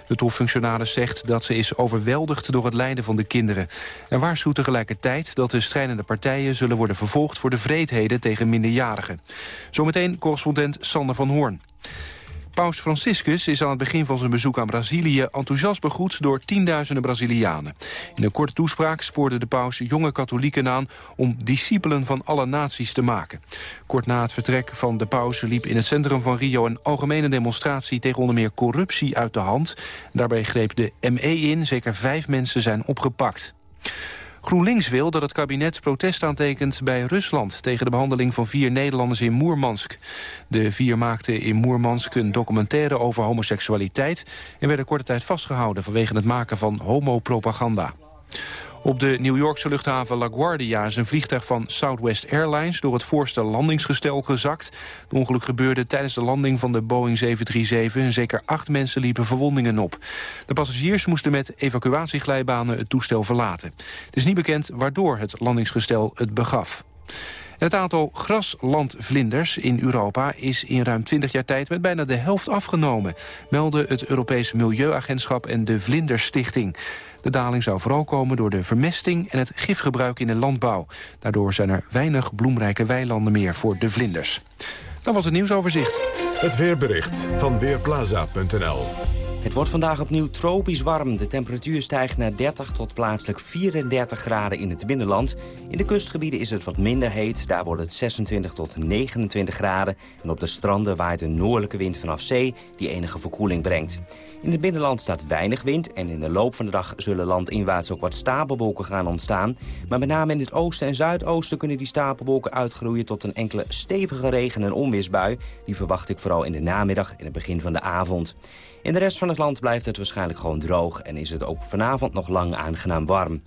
De topfunctionaris zegt dat ze is overweldigd door het lijden van de kinderen. En waarschuwt tegelijkertijd dat de strijdende partijen zullen worden vervolgd voor de vreedheden tegen minderjarigen. Zometeen correspondent Sander van Hoorn. Paus Franciscus is aan het begin van zijn bezoek aan Brazilië enthousiast begroet door tienduizenden Brazilianen. In een korte toespraak spoorde de paus jonge katholieken aan om discipelen van alle naties te maken. Kort na het vertrek van de paus liep in het centrum van Rio een algemene demonstratie tegen onder meer corruptie uit de hand. Daarbij greep de ME in, zeker vijf mensen zijn opgepakt. GroenLinks wil dat het kabinet protest aantekent bij Rusland... tegen de behandeling van vier Nederlanders in Moermansk. De vier maakten in Moermansk een documentaire over homoseksualiteit... en werden korte tijd vastgehouden vanwege het maken van homopropaganda. Op de New Yorkse luchthaven LaGuardia is een vliegtuig van Southwest Airlines door het voorste landingsgestel gezakt. Het ongeluk gebeurde tijdens de landing van de Boeing 737 en zeker acht mensen liepen verwondingen op. De passagiers moesten met evacuatieglijbanen het toestel verlaten. Het is niet bekend waardoor het landingsgestel het begaf. Het aantal graslandvlinders in Europa is in ruim 20 jaar tijd met bijna de helft afgenomen, melden het Europees Milieuagentschap en de Vlinderstichting. De daling zou vooral komen door de vermesting en het gifgebruik in de landbouw. Daardoor zijn er weinig bloemrijke weilanden meer voor de vlinders. Dat was het nieuwsoverzicht. Het weerbericht van Weerplaza.nl Het wordt vandaag opnieuw tropisch warm. De temperatuur stijgt naar 30 tot plaatselijk 34 graden in het binnenland. In de kustgebieden is het wat minder heet. Daar wordt het 26 tot 29 graden. En op de stranden waait een noordelijke wind vanaf zee... die enige verkoeling brengt. In het binnenland staat weinig wind... en in de loop van de dag zullen landinwaarts ook wat stapelwolken gaan ontstaan. Maar met name in het oosten en zuidoosten kunnen die stapelwolken uitgroeien... tot een enkele stevige regen- en onweersbui. Die verwacht ik vooral in de namiddag en het begin van de avond. In de rest van het land blijft het waarschijnlijk gewoon droog... en is het ook vanavond nog lang aangenaam warm.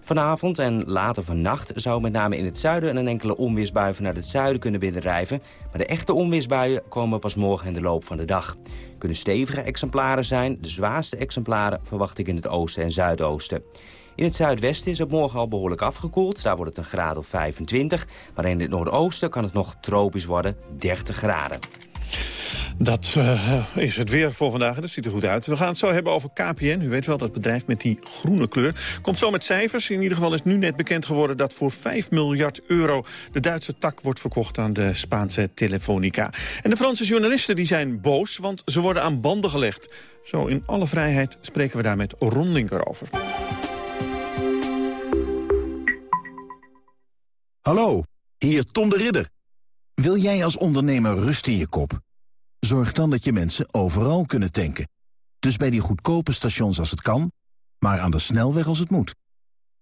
Vanavond en later vannacht zou met name in het zuiden... een enkele onweersbui vanuit het zuiden kunnen binnendrijven. Maar de echte onweersbuien komen pas morgen in de loop van de dag. Kunnen stevige exemplaren zijn. De zwaarste exemplaren verwacht ik in het oosten en zuidoosten. In het zuidwesten is het morgen al behoorlijk afgekoeld. Daar wordt het een graad of 25. Maar in het noordoosten kan het nog tropisch worden, 30 graden. Dat eh, is het weer voor vandaag dat ziet er goed uit. We gaan het zo hebben over KPN. U weet wel, dat bedrijf met die groene kleur. Komt zo met cijfers. In ieder geval is nu net bekend geworden... dat voor 5 miljard euro de Duitse tak wordt verkocht aan de Spaanse Telefonica. En de Franse journalisten die zijn boos, want ze worden aan banden gelegd. Zo in alle vrijheid spreken we daar met Ron over. Hallo, hier Tom de Ridder. Wil jij als ondernemer rust in je kop? Zorg dan dat je mensen overal kunnen tanken. Dus bij die goedkope stations als het kan... maar aan de snelweg als het moet.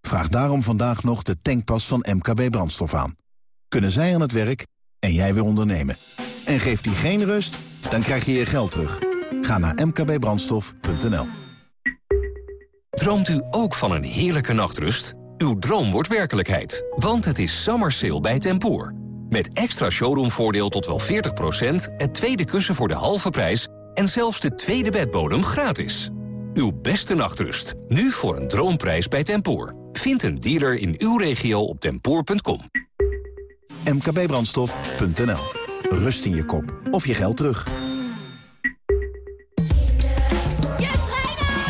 Vraag daarom vandaag nog de tankpas van MKB Brandstof aan. Kunnen zij aan het werk en jij weer ondernemen. En geeft die geen rust, dan krijg je je geld terug. Ga naar mkbbrandstof.nl Droomt u ook van een heerlijke nachtrust? Uw droom wordt werkelijkheid, want het is summer sale bij Tempoor. Met extra showroomvoordeel tot wel 40%, het tweede kussen voor de halve prijs... en zelfs de tweede bedbodem gratis. Uw beste nachtrust, nu voor een droomprijs bij Tempoor. Vind een dealer in uw regio op tempoor.com. mkbbrandstof.nl Rust in je kop of je geld terug.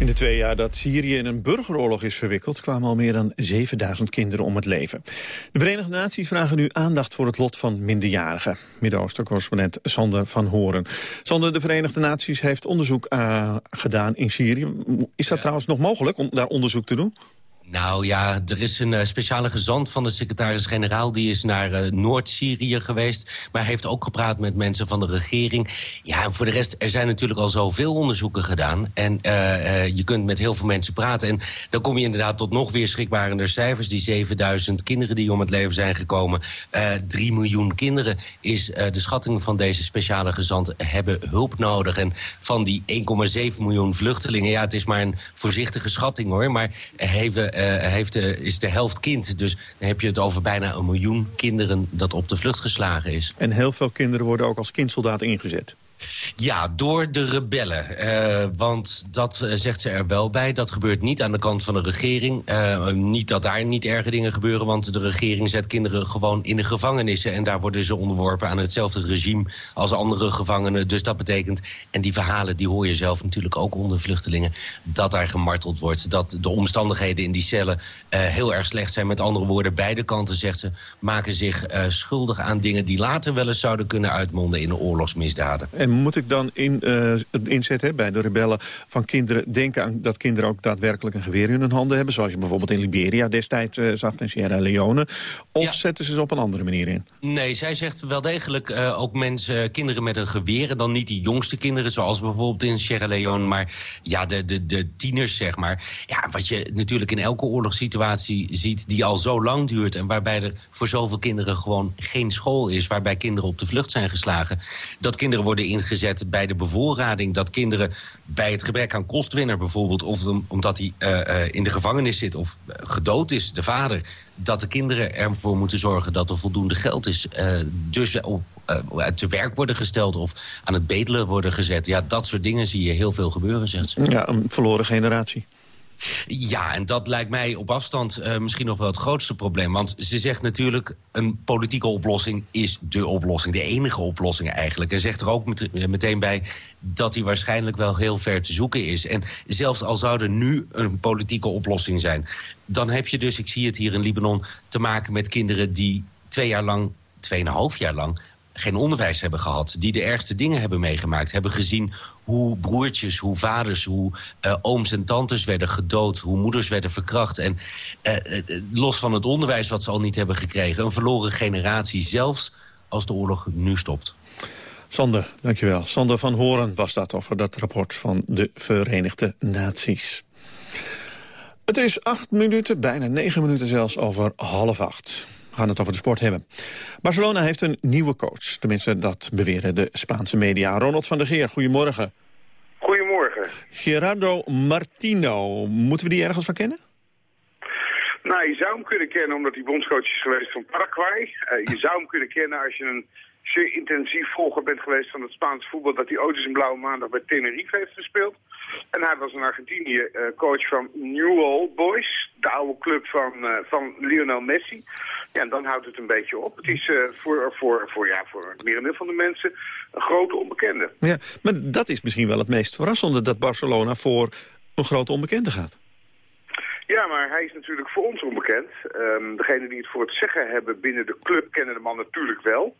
In de twee jaar dat Syrië in een burgeroorlog is verwikkeld... kwamen al meer dan 7000 kinderen om het leven. De Verenigde Naties vragen nu aandacht voor het lot van minderjarigen. Midden-Oosten-correspondent Sander van Horen. Sander, de Verenigde Naties heeft onderzoek uh, gedaan in Syrië. Is dat trouwens nog mogelijk om daar onderzoek te doen? Nou ja, er is een uh, speciale gezant van de secretaris-generaal... die is naar uh, Noord-Syrië geweest, maar heeft ook gepraat met mensen van de regering. Ja, en voor de rest, er zijn natuurlijk al zoveel onderzoeken gedaan. En uh, je kunt met heel veel mensen praten. En dan kom je inderdaad tot nog weer schrikbarender cijfers. Die 7000 kinderen die om het leven zijn gekomen. 3 miljoen kinderen is de schatting van deze speciale gezant... hebben hulp nodig. En van die 1,7 miljoen vluchtelingen... ja, het is maar een voorzichtige schatting hoor... maar uh, heeft, uh, is de helft kind. Dus dan heb je het over bijna een miljoen kinderen dat op de vlucht geslagen is. En heel veel kinderen worden ook als kindsoldaat ingezet. Ja, door de rebellen. Uh, want dat uh, zegt ze er wel bij. Dat gebeurt niet aan de kant van de regering. Uh, niet dat daar niet erge dingen gebeuren... want de regering zet kinderen gewoon in de gevangenissen... en daar worden ze onderworpen aan hetzelfde regime als andere gevangenen. Dus dat betekent, en die verhalen die hoor je zelf natuurlijk ook onder vluchtelingen... dat daar gemarteld wordt, dat de omstandigheden in die cellen heel erg slecht zijn. Met andere woorden, beide kanten, zegt ze, maken zich schuldig aan dingen... die later wel eens zouden kunnen uitmonden in oorlogsmisdaden. En moet ik dan in uh, het inzet hè, bij de rebellen van kinderen... denken aan dat kinderen ook daadwerkelijk een geweer in hun handen hebben... zoals je bijvoorbeeld in Liberia destijds uh, zag in Sierra Leone? Of ja. zetten ze ze op een andere manier in? Nee, zij zegt wel degelijk uh, ook mensen, kinderen met een geweer... en dan niet die jongste kinderen, zoals bijvoorbeeld in Sierra Leone... maar ja, de, de, de tieners, zeg maar. Ja, wat je natuurlijk in elke oorlogssituatie ziet... die al zo lang duurt en waarbij er voor zoveel kinderen gewoon geen school is... waarbij kinderen op de vlucht zijn geslagen... dat kinderen worden in ingezet bij de bevoorrading. Dat kinderen bij het gebrek aan kostwinner bijvoorbeeld... of omdat hij uh, uh, in de gevangenis zit of gedood is, de vader... dat de kinderen ervoor moeten zorgen dat er voldoende geld is. Dus op, te werk worden gesteld of aan het bedelen worden gezet. Ja, dat soort dingen zie je heel veel gebeuren, zegt ze. Ja, een verloren generatie. Ja, en dat lijkt mij op afstand uh, misschien nog wel het grootste probleem. Want ze zegt natuurlijk, een politieke oplossing is de oplossing. De enige oplossing eigenlijk. En zegt er ook met, meteen bij dat die waarschijnlijk wel heel ver te zoeken is. En zelfs al zou er nu een politieke oplossing zijn... dan heb je dus, ik zie het hier in Libanon... te maken met kinderen die twee jaar lang, tweeënhalf jaar lang geen onderwijs hebben gehad. Die de ergste dingen hebben meegemaakt. Hebben gezien hoe broertjes, hoe vaders, hoe uh, ooms en tantes werden gedood. Hoe moeders werden verkracht. En uh, uh, los van het onderwijs wat ze al niet hebben gekregen. Een verloren generatie, zelfs als de oorlog nu stopt. Sander, dankjewel. Sander van Horen was dat over dat rapport van de Verenigde Naties. Het is acht minuten, bijna negen minuten zelfs, over half acht. Gaan het over de sport hebben. Barcelona heeft een nieuwe coach. Tenminste, dat beweren de Spaanse media. Ronald van der Geer, goedemorgen. Goedemorgen. Gerardo Martino, moeten we die ergens van kennen? Nou, je zou hem kunnen kennen omdat hij bondscoach is geweest van Paraguay. Uh, je zou hem kunnen kennen als je een zeer intensief volger bent geweest van het Spaanse voetbal... dat hij ooit eens een blauwe maandag bij Tenerife heeft gespeeld. En hij was in Argentinië uh, coach van Newell Boys, de oude club van, uh, van Lionel Messi. Ja, en dan houdt het een beetje op. Het is uh, voor, voor, voor, ja, voor het merendeel van de mensen een grote onbekende. Ja, maar dat is misschien wel het meest verrassende... dat Barcelona voor een grote onbekende gaat. Ja, maar hij is natuurlijk voor ons onbekend. Um, degene die het voor het zeggen hebben binnen de club kennen de man natuurlijk wel.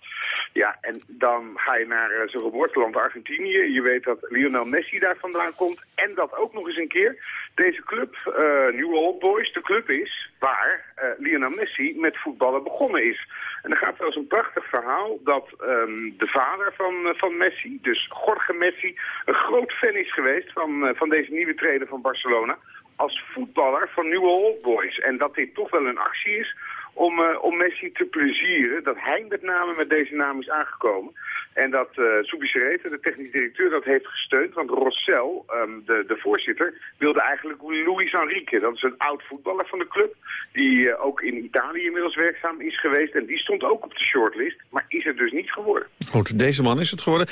Ja, en dan ga je naar uh, zijn geboorteland Argentinië. Je weet dat Lionel Messi daar vandaan komt. En dat ook nog eens een keer deze club, uh, New Old Boys, de club is waar uh, Lionel Messi met voetballen begonnen is. En er gaat zelfs een prachtig verhaal dat um, de vader van, van Messi, dus Jorge Messi, een groot fan is geweest van, van deze nieuwe trainer van Barcelona als voetballer van Nieuwe Old Boys. En dat dit toch wel een actie is om, uh, om Messi te plezieren. Dat hij met name met deze naam is aangekomen. En dat uh, Subi Serrete, de technisch directeur, dat heeft gesteund. Want Rossel, um, de, de voorzitter, wilde eigenlijk Luis Enrique. Dat is een oud voetballer van de club. Die uh, ook in Italië inmiddels werkzaam is geweest. En die stond ook op de shortlist. Maar is het dus niet geworden. Goed, deze man is het geworden.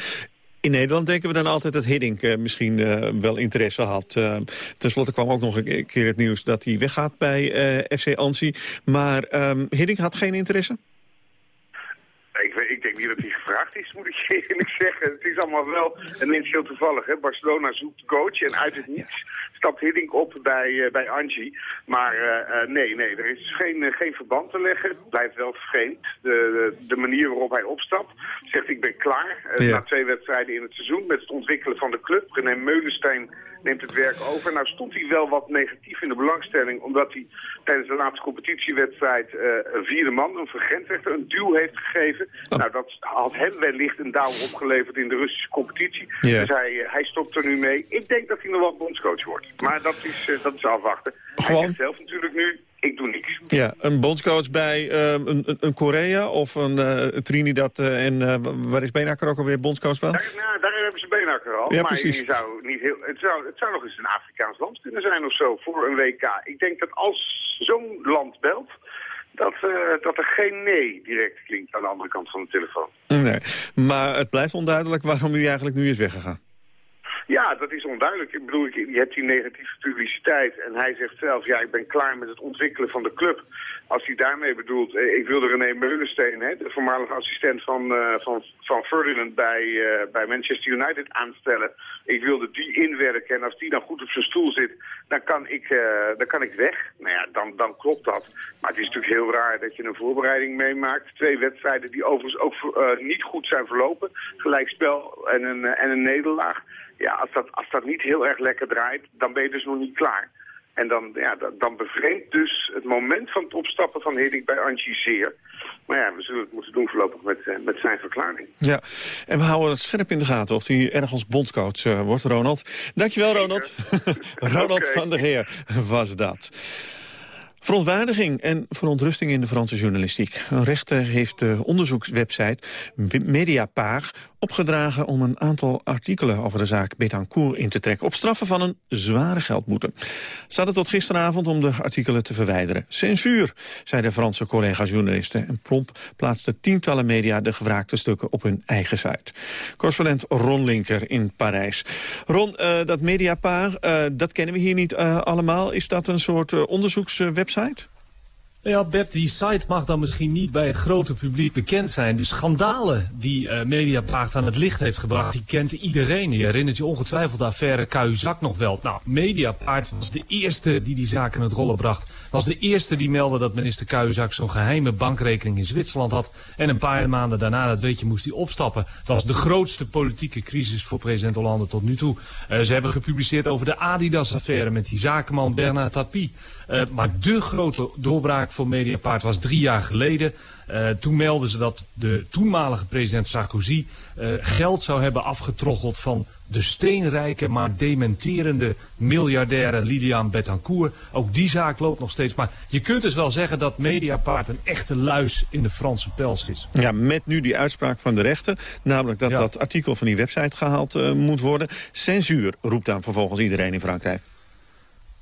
In Nederland denken we dan altijd dat Hiddink uh, misschien uh, wel interesse had. Uh, ten slotte kwam ook nog een keer het nieuws dat hij weggaat bij FC Ansi. Maar um, Hiddink had geen interesse? Ik, weet, ik, denk niet dat hij gevraagd is, moet ik je eerlijk zeggen. Het is allemaal wel een heel toevallig. Hè? Barcelona zoekt coach en uit het niets stapt Hiddink op bij, uh, bij Angie. Maar uh, nee, nee, er is geen, uh, geen verband te leggen. Het blijft wel vreemd. De, de, de manier waarop hij opstapt. Zegt ik ben klaar. Ja. Na twee wedstrijden in het seizoen met het ontwikkelen van de club. René Meulenstein neemt het werk over. Nou stond hij wel wat negatief in de belangstelling. Omdat hij tijdens de laatste competitiewedstrijd een vierde man, een vergrensrechter, een duw heeft gegeven. Oh. Nou, dat had hem wellicht een dauw opgeleverd in de Russische competitie. Ja. Dus hij, hij stopt er nu mee. Ik denk dat hij nog wel bondscoach wordt. Maar dat is, uh, dat is afwachten. Gewoon... Hij zegt zelf natuurlijk nu, ik doe niks. Ja, een bondscoach bij uh, een, een, Korea of een uh, Trinidad en waar is Benakker ook alweer bondscoach van? Daar, nou, daar hebben ze Benakker al. Ja, maar precies. Je zou niet heel, het, zou, het zou nog eens een Afrikaans land kunnen zijn of zo voor een WK. Ik denk dat als zo'n land belt, dat, uh, dat er geen nee direct klinkt aan de andere kant van de telefoon. Nee, maar het blijft onduidelijk waarom hij eigenlijk nu is weggegaan. Ja, dat is onduidelijk. Ik bedoel, je hebt die negatieve publiciteit en hij zegt zelf, ja, ik ben klaar met het ontwikkelen van de club. Als hij daarmee bedoelt, ik wilde René Meulensteen, hè, de voormalige assistent van, uh, van, van Ferdinand bij, uh, bij Manchester United aanstellen. Ik wilde die inwerken en als die dan goed op zijn stoel zit, dan kan ik, dan kan ik weg. Nou ja, dan, dan klopt dat. Maar het is natuurlijk heel raar dat je een voorbereiding meemaakt. Twee wedstrijden die overigens ook niet goed zijn verlopen. Gelijkspel en een, en een nederlaag. Ja, als dat, als dat niet heel erg lekker draait, dan ben je dus nog niet klaar. En dan, ja, dan bevreemdt dus het moment van het opstappen van Hiddink bij Angie zeer. Maar ja, we zullen het moeten doen voorlopig met, uh, met zijn verklaring. Ja, en we houden het scherp in de gaten of hij ergens bondscoach uh, wordt, Ronald. Dankjewel, Ronald. Ronald okay. van der Heer was dat. Verontwaardiging en verontrusting in de Franse journalistiek. Een rechter heeft de onderzoekswebsite Mediapaag opgedragen om een aantal artikelen over de zaak Betancourt in te trekken... op straffen van een zware geldboete. Staat het tot gisteravond om de artikelen te verwijderen. Censuur, zei de Franse collega-journalisten. En plomp plaatste tientallen media de gewraakte stukken op hun eigen site. Correspondent Ron Linker in Parijs. Ron, uh, dat Mediapaag, uh, dat kennen we hier niet uh, allemaal. Is dat een soort onderzoekswebsite? Ja, Bert, die site mag dan misschien niet bij het grote publiek bekend zijn. De schandalen die uh, Mediapaard aan het licht heeft gebracht, die kent iedereen. Je herinnert je ongetwijfeld de affaire Kuizak nog wel. Nou, Mediapaard was de eerste die die zaak in het rollen bracht. Was de eerste die meldde dat minister Kuizak zo'n geheime bankrekening in Zwitserland had. En een paar maanden daarna, dat weet je, moest hij opstappen. Het was de grootste politieke crisis voor president Hollande tot nu toe. Uh, ze hebben gepubliceerd over de Adidas-affaire met die zakenman Bernard Tapie. Uh, maar de grote doorbraak voor Mediapaard was drie jaar geleden. Uh, toen meldden ze dat de toenmalige president Sarkozy uh, geld zou hebben afgetroggeld van de steenrijke maar dementerende miljardaire Liliane Bettencourt. Ook die zaak loopt nog steeds. Maar je kunt dus wel zeggen dat Mediapaard een echte luis in de Franse pels is. Ja, met nu die uitspraak van de rechter. Namelijk dat ja. dat artikel van die website gehaald uh, moet worden. Censuur roept dan vervolgens iedereen in Frankrijk.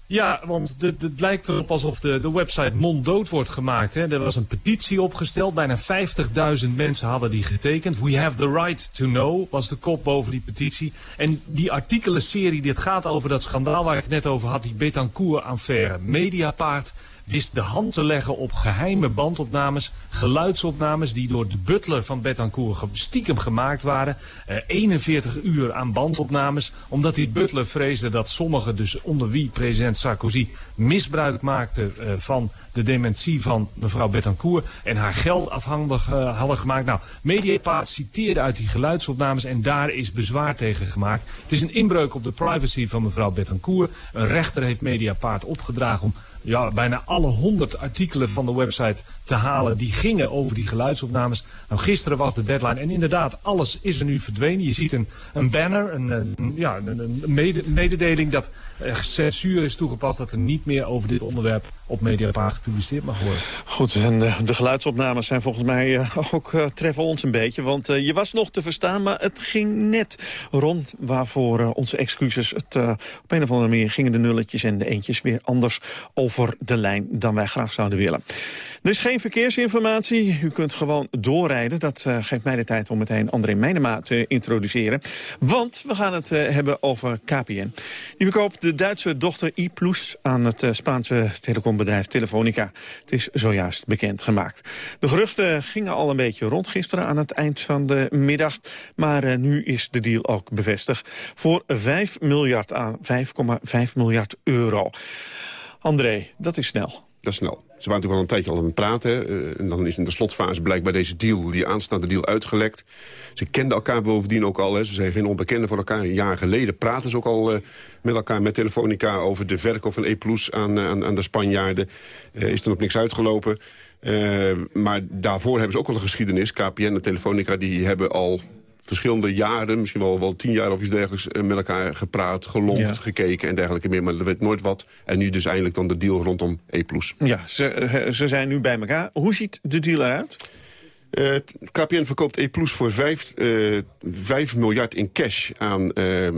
Ja, want het lijkt erop alsof de, de website monddood wordt gemaakt. Hè. Er was een petitie opgesteld. Bijna 50.000 mensen hadden die getekend. We have the right to know was de kop boven die petitie. En die artikelenserie, dit gaat over dat schandaal waar ik het net over had. Die Betancourt-affaire. Mediapaard wist de hand te leggen op geheime bandopnames, geluidsopnames die door de butler van Betancourt stiekem gemaakt waren. Eh, 41 uur aan bandopnames, omdat die butler vreesde dat sommigen, dus onder wie president Sarkozy, misbruik maakten eh, van de dementie van mevrouw Betancourt en haar geld afhandig eh, hadden gemaakt. Nou, Mediapath citeerde uit die geluidsopnames en daar is bezwaar tegen gemaakt. Het is een inbreuk op de privacy van mevrouw Betancourt. Een rechter heeft Mediapath opgedragen om ja, bijna alle honderd artikelen van de website te halen die gingen over die geluidsopnames. Nou, gisteren was de deadline en inderdaad, alles is er nu verdwenen. Je ziet een, een banner, een, eh, ja, een, een mede- mededeling dat er censuur is toegepast... dat er niet meer over dit onderwerp op Mediapath gepubliceerd mag worden. Goed, en eh, de geluidsopnames zijn volgens mij eh, ook eh, treffen ons een beetje. Want eh, je was nog te verstaan, maar het ging net rond. Waarvoor eh, onze excuses. Het, eh, op een of andere manier gingen de nulletjes en de eentjes weer anders over de lijn dan wij graag zouden willen. Er is geen verkeersinformatie. U kunt gewoon doorrijden. Dat eh, geeft mij de tijd om meteen André Meijnema te introduceren. Want we gaan het eh, hebben over KPN. Die verkoopt de Duitse dochter iPlus aan het eh, Spaanse telecombedrijf Telefonica. Het is zojuist bekendgemaakt. De geruchten gingen al een beetje rond gisteren aan het eind van de middag. Maar nu is de deal ook bevestigd. Voor 5 miljard aan 5,5 miljard euro. André, dat is snel. Dat snel. Ze waren natuurlijk al een tijdje al aan het praten. Eh, en dan is in de slotfase blijkbaar deze deal, die aanstaande deal, uitgelekt. Ze kenden elkaar bovendien ook al. Ze zijn geen onbekenden voor elkaar. Een jaar geleden praten ze ook al eh, met elkaar met Telefonica... over de verkoop van E Plus aan, aan, aan de Spanjaarden. Eh, is er nog niks uitgelopen. Eh, maar daarvoor hebben ze ook al een geschiedenis. KPN en Telefonica die hebben al verschillende jaren, misschien wel, wel tien jaar of iets dergelijks... eh, met elkaar gepraat, gelompt, Ja. gekeken en dergelijke meer. Maar er werd nooit wat. En nu dus eindelijk dan de deal rondom E+. Ja, ze, ze zijn nu bij elkaar. Hoe ziet de deal eruit? Eh, KPN verkoopt E voor 5, eh 5 miljard in cash aan, eh,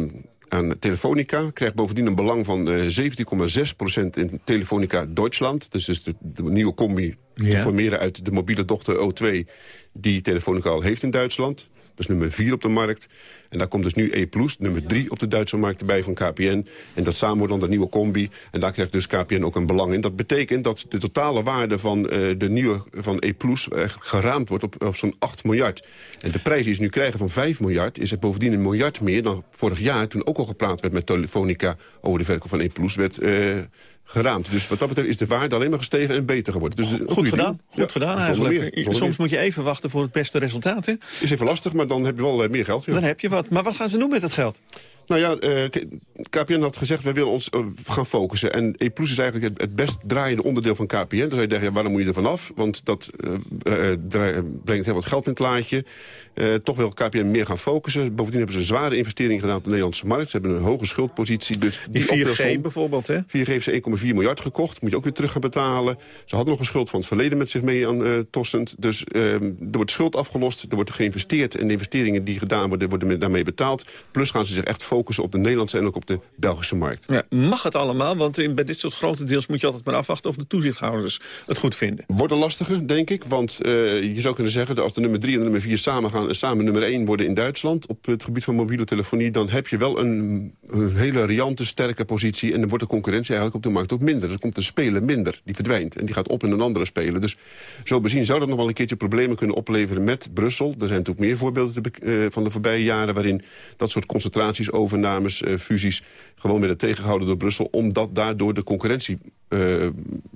aan Telefonica. Krijgt bovendien een belang van eh 17,6% in Telefonica Duitsland. Dus, dus de, de nieuwe combi te formeren uit de mobiele dochter O2... die Telefonica al heeft in Duitsland. Dat is nummer 4 op de markt. En daar komt dus nu E+, nummer 3 op de Duitse markt erbij van KPN. En dat samen wordt dan de nieuwe combi. En daar krijgt dus KPN ook een belang in. Dat betekent dat de totale waarde van eh, de nieuwe van E+, eigenlijk geraamd wordt op, op zo'n 8 miljard. En de prijs die ze nu krijgen van 5 miljard... is er bovendien een miljard meer dan vorig jaar... toen ook al gepraat werd met Telefonica over de verkoop van E+, werd eh, geraamd. Dus wat dat betreft is de waarde alleen maar gestegen en beter geworden. Dus een Goed gedaan, goed Ja, gedaan eigenlijk. meer, Soms meer. moet je even wachten voor het beste resultaat, hè? Is even lastig, maar dan heb je wel eh, meer geld. ja. Dan heb je wat. Maar wat gaan ze doen met het geld? Nou ja, eh, KPN had gezegd, wij willen ons eh, gaan focussen. En E Plus is eigenlijk het, het best draaiende onderdeel van KPN. Dan zou je denken, ja, waarom moet je er vanaf? Want dat eh, brengt heel wat geld in het laadje. Toch wil KPN meer gaan focussen. Bovendien hebben ze een zware investering gedaan op de Nederlandse markt. Ze hebben een hoge schuldpositie. Dus Die 4G optelsom- bijvoorbeeld, hè? 4G heeft ze 1,4 miljard gekocht. Moet je ook weer terug gaan betalen. Ze hadden nog een schuld van het verleden met zich mee aan eh, tossend. Dus ehm, er wordt schuld afgelost. Er wordt geïnvesteerd. En de investeringen die gedaan worden, worden daarmee betaald. Plus gaan ze zich echt focussen op de Nederlandse en ook op de Belgische markt. Ja, mag het allemaal? Want in, bij dit soort grote deals moet je altijd maar afwachten... of de toezichthouders het goed vinden. Wordt een lastiger, denk ik. Want eh, je zou kunnen zeggen dat als de nummer 3 en de nummer 4 samen gaan... en samen nummer 1 worden in Duitsland op het gebied van mobiele telefonie... dan heb je wel een, een hele riante, sterke positie... en dan wordt de concurrentie eigenlijk op de markt ook minder. Er komt een speler minder, die verdwijnt. En die gaat op in een andere speler. Dus zo bezien zou dat nog wel een keertje problemen kunnen opleveren met Brussel. Er zijn natuurlijk meer voorbeelden te eh, van de voorbije jaren... waarin dat soort concentraties, overnames, eh, fusies... gewoon werden tegengehouden door Brussel... omdat daardoor de concurrentie eh,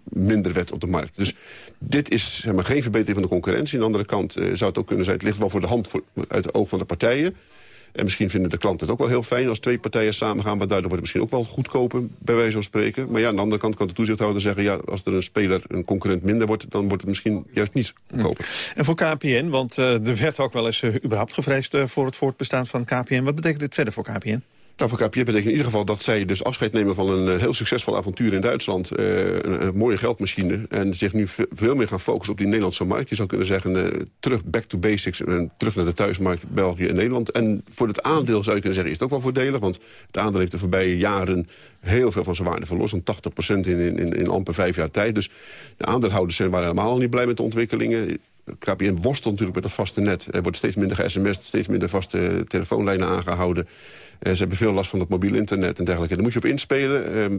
minder werd op de markt. Dus dit is zeg maar, geen verbetering van de concurrentie. Aan de andere kant eh, zou het ook kunnen zijn... het ligt wel voor de hand voor, uit het oog van de partijen. En misschien vinden de klanten het ook wel heel fijn als twee partijen samengaan... maar daardoor wordt het misschien ook wel goedkoper, bij wijze van spreken. Maar ja, aan de andere kant kan de toezichthouder zeggen... ja, als er een speler, een concurrent minder wordt... dan wordt het misschien juist niet goedkoper. En voor KPN, want eh, er werd ook wel eens eh, überhaupt gevreesd... eh, voor het voortbestaan van KPN. Wat betekent dit verder voor KPN? Nou, voor KPN betekent in ieder geval dat zij dus afscheid nemen van een eh, heel succesvol avontuur in Duitsland. eh, een, mooie geldmachine. En zich nu ve- veel meer gaan focussen op die Nederlandse markt. Je zou kunnen zeggen, eh, terug back to basics. En terug naar de thuismarkt België en Nederland. En voor het aandeel zou je kunnen zeggen, is het ook wel voordelig. Want het aandeel heeft de voorbije jaren heel veel van zijn waarde verlost. Een 80% in, in, in, amper vijf jaar tijd. Dus de aandeelhouders zijn waren helemaal niet blij met de ontwikkelingen. KPN worstelt natuurlijk met dat vaste net. Er wordt steeds minder ge-sms'd, steeds minder vaste telefoonlijnen aangehouden. Ze hebben veel last van het mobiel internet en dergelijke. Daar moet je op inspelen. Ehm,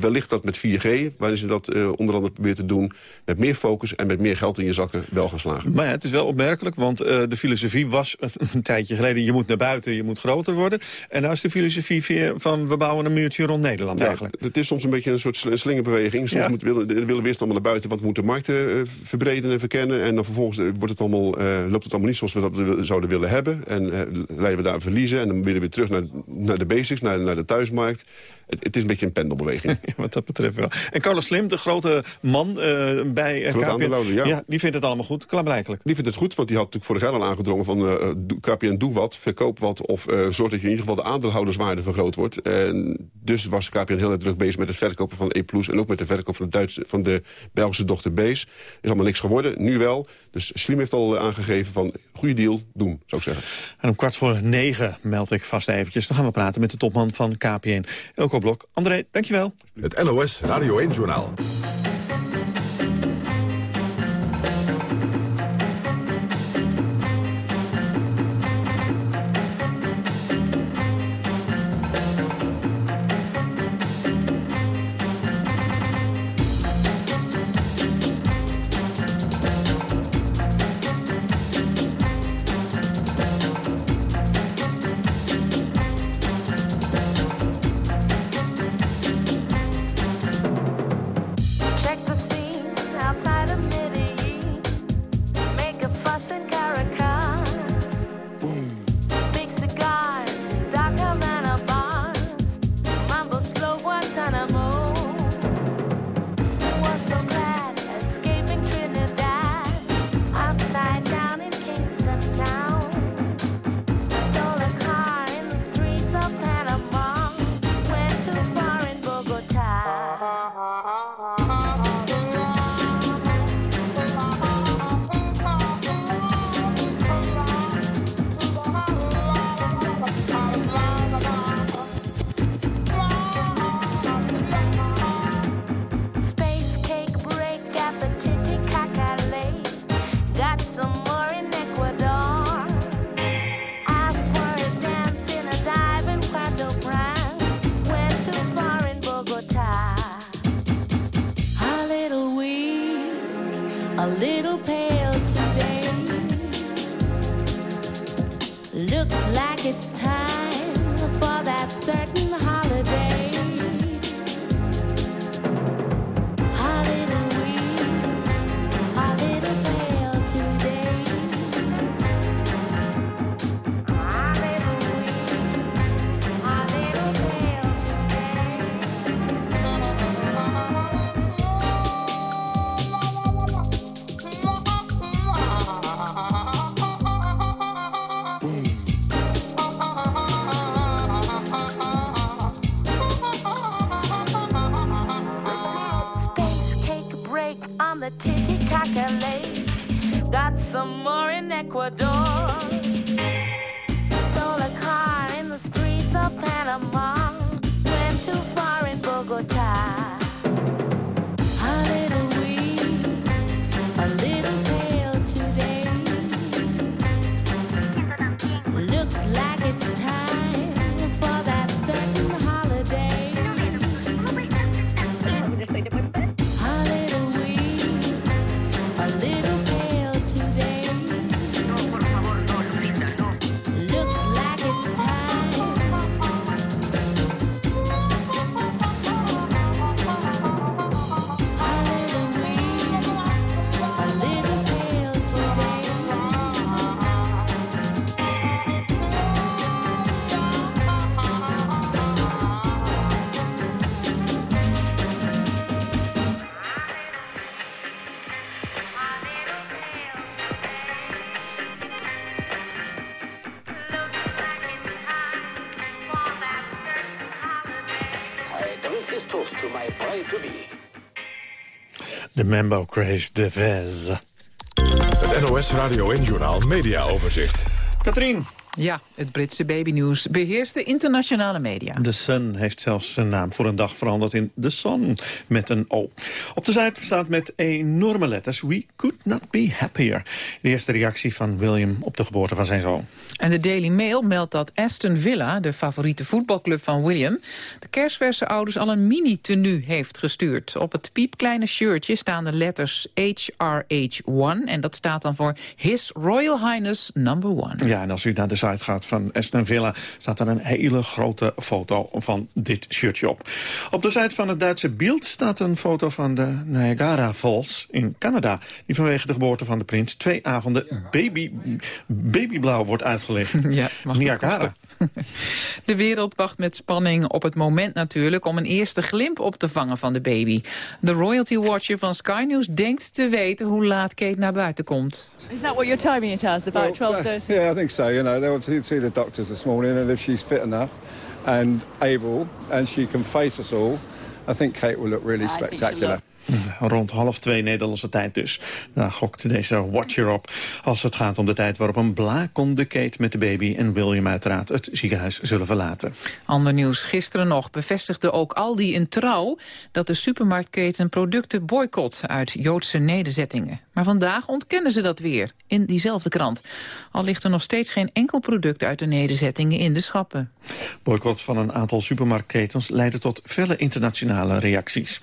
wellicht dat met 4G, waarin ze dat onder andere proberen te doen... met meer focus en met meer geld in je zakken wel gaan slagen. Maar ja, het is wel opmerkelijk, want de filosofie was een tijdje geleden... je moet naar buiten, je moet groter worden. En nou is de filosofie van we bouwen een muurtje rond Nederland ja, eigenlijk. Het is soms een beetje een soort slingerbeweging. Soms moet, willen, willen we eerst allemaal naar buiten, want we moeten markten verbreden en verkennen. En dan vervolgens wordt het allemaal, loopt het allemaal niet zoals we dat zouden willen hebben. En leiden we daar verliezen. En dan willen we weer terug naar, naar de basics, naar, naar de thuismarkt. Het, het, is een beetje een pendelbeweging. wat dat betreft wel. En Carlos Slim, de grote man uh, bij uh, KPN, ja. ja. die vindt het allemaal goed, klaarblijkelijk. Die vindt het goed, want die had natuurlijk vorig jaar al aangedrongen van uh, KPN doe wat, verkoop wat... of zorg dat je in ieder geval de aandeelhouderswaarde vergroot wordt. En dus was KPN heel erg druk bezig met het verkopen van E+, en ook met de verkoop van de, Duitse, van de Belgische dochter Bees. Is allemaal niks geworden, nu wel. Dus Slim heeft al aangegeven van, goede deal, doen, zou ik zeggen. En om kwart voor negen meld ik vast eventjes. Dan gaan we praten met de topman van KPN, Blok. André, dankjewel. Het NOS Radio 1-journaal. Titicaca Lake. Got some more in Ecuador. Stole a car in the streets of Panama. De Mambo Craze de Vez. Het NOS Radio 1-journaal Media Overzicht. Katrien, Ja, het Britse babynieuws beheerst de internationale media. De Sun heeft zelfs zijn naam voor een dag veranderd in The Sun met een O. Op de site staat met enorme letters... We could not be happier. De eerste reactie van William op de geboorte van zijn zoon. En de Daily Mail meldt dat Aston Villa, de favoriete voetbalclub van William... de kerstverse ouders al een mini-tenue heeft gestuurd. Op het piepkleine shirtje staan de letters HRH1... en dat staat dan voor His Royal Highness Number One. Ja, en als u naar de gaat van Aston Villa... staat er een hele grote foto van dit shirtje op. Op de site van het Duitse Bild staat een foto van de Niagara Falls in Canada... die vanwege de geboorte van de prins twee avonden baby, babyblauw wordt uitgelegd. Ja, mag niet Niagara. De wereld wacht met spanning op het moment natuurlijk... om een eerste glimp op te vangen van de baby. De royalty watcher van Sky News denkt te weten... hoe laat Kate naar buiten komt. Is that what you're timing it as, about 12.30? Yeah, I think so. You know, to see the doctors this morning, and if she's fit enough and able, and she can face us all, I think Kate will look really spectacular. Rond half twee Nederlandse tijd dus. Daar gokt deze watcher op. Als het gaat om de tijd waarop een blaakonde Kate met de baby... en William uiteraard het ziekenhuis zullen verlaten. Ander nieuws. Gisteren nog bevestigde ook Aldi in Trouw... dat de supermarktketen producten boycott uit Joodse nederzettingen. Maar vandaag ontkennen ze dat weer, in diezelfde krant. Al ligt er nog steeds geen enkel product uit de nederzettingen in de schappen. Boycott van een aantal supermarktketens leidde tot felle internationale reacties.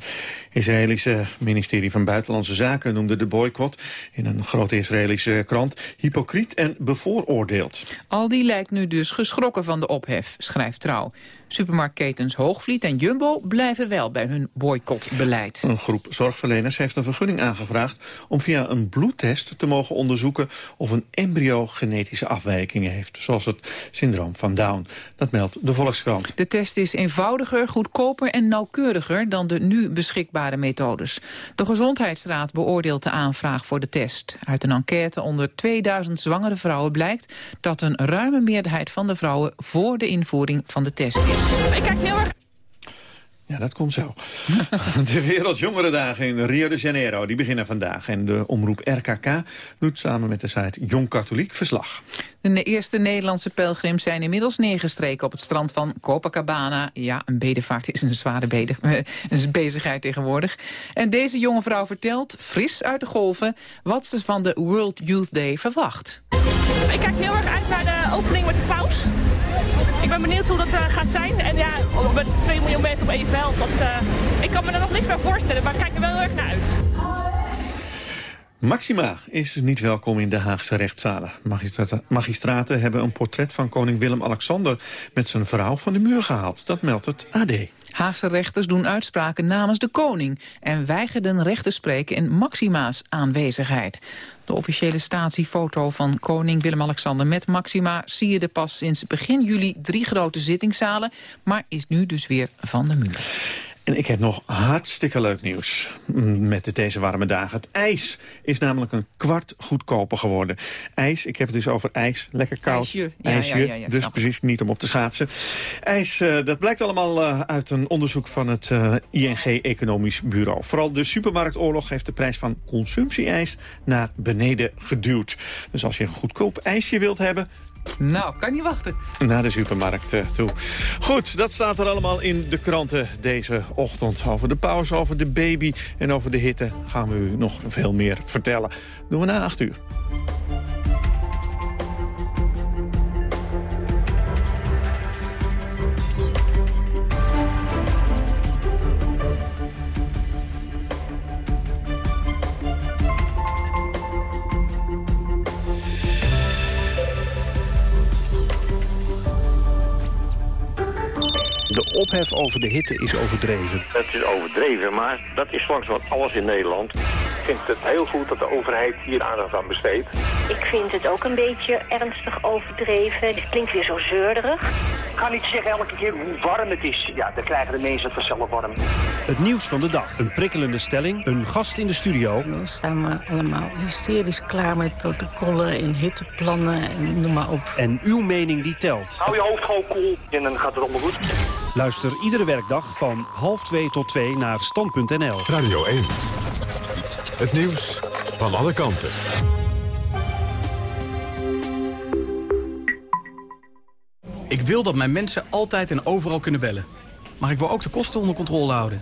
Israëlische ministerie van Buitenlandse Zaken noemde de boycott in een grote Israëlische krant hypocriet en bevooroordeeld. Aldi lijkt nu dus geschrokken van de ophef, schrijft Trouw. Supermarktketens Hoogvliet en Jumbo blijven wel bij hun boycottbeleid. Een groep zorgverleners heeft een vergunning aangevraagd om via een bloedtest te mogen onderzoeken of een embryo genetische afwijkingen heeft, zoals het syndroom van Down. Dat meldt de Volkskrant. De test is eenvoudiger, goedkoper en nauwkeuriger dan de nu beschikbare methodes. De Gezondheidsraad beoordeelt de aanvraag voor de test. Uit een enquête onder 2000 zwangere vrouwen blijkt dat een ruime meerderheid van de vrouwen voor de invoering van de test is. Ik kijk heel erg... Ja, dat komt zo. De Wereldjongerendagen in Rio de Janeiro die beginnen vandaag. En de omroep RKK doet samen met de site Jong Katholiek verslag. De eerste Nederlandse pelgrims zijn inmiddels neergestreken op het strand van Copacabana. Ja, een bedevaart is een zware bede, een bezigheid tegenwoordig. En deze jonge vrouw vertelt, fris uit de golven, wat ze van de World Youth Day verwacht. Ik kijk heel erg uit naar de opening met de paus. Ik ben benieuwd hoe dat eh, gaat zijn. En ja, met 2 miljoen mensen op één veld. Dat, eh, ik kan me er nog niks bij voorstellen, maar ik kijk er wel heel erg naar uit. Maxima is niet welkom in de Haagse rechtszalen. Magistraten, magistraten hebben een portret van koning Willem-Alexander... met zijn vrouw van de muur gehaald. Dat meldt het AD. Haagse rechters doen uitspraken namens de koning... en weigerden recht te spreken in Maxima's aanwezigheid. De officiële statiefoto van koning Willem-Alexander met Maxima... sierde pas sinds begin juli drie grote zittingszalen... maar is nu dus weer van de muur. En ik heb nog hartstikke leuk nieuws mm, met deze warme dagen. Het ijs is namelijk een kwart goedkoper geworden. IJs, ik heb het dus over ijs, lekker koud. IJsje, ja, IJsje, ja, ja, dus precies niet om op te schaatsen. IJs, eh, dat blijkt allemaal eh, uit een onderzoek van het eh, ING Economisch Bureau. Vooral de supermarktoorlog heeft de prijs van consumptie-ijs naar beneden geduwd. Dus als je een goedkoop ijsje wilt hebben, Nou, kan niet wachten. naar de supermarkt eh, toe. Goed, dat staat er allemaal in de kranten deze ochtend. Over de pauze, over de baby en over de hitte gaan we u nog veel meer vertellen. Doen we na acht uur. Ophef over de hitte is overdreven. Het is overdreven, maar dat is langs wat alles in Nederland. Ik vind het heel goed dat de overheid hier aandacht aan besteedt. Ik vind het ook een beetje ernstig overdreven. Het klinkt weer zo zeurderig. Ik ga niet zeggen elke keer hoe warm het is. Ja, dan krijgen de mensen het vanzelf warm. Het nieuws van de dag. Een prikkelende stelling. Een gast in de studio. Dan staan we allemaal hysterisch klaar met protocollen en hitteplannen en noem maar op. En uw mening die telt. Hou je hoofd gewoon koel en dan gaat het allemaal goed. Luister iedere werkdag van half 2 tot 2 naar stand.nl. Radio 1. Het nieuws van alle kanten. Ik wil dat mijn mensen altijd en overal kunnen bellen. Maar ik wil ook de kosten onder controle houden.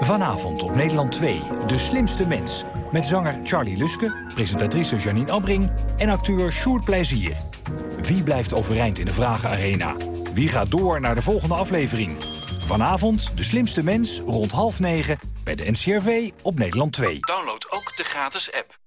Vanavond op Nederland 2, De Slimste Mens. Met zanger Charlie Luske, presentatrice Janine Abbring en acteur Sjoerd Plezier. Wie blijft overeind in de Vragenarena? Wie gaat door naar de volgende aflevering? Vanavond De Slimste Mens rond half negen bij de NCRV op Nederland 2. Download ook de gratis app.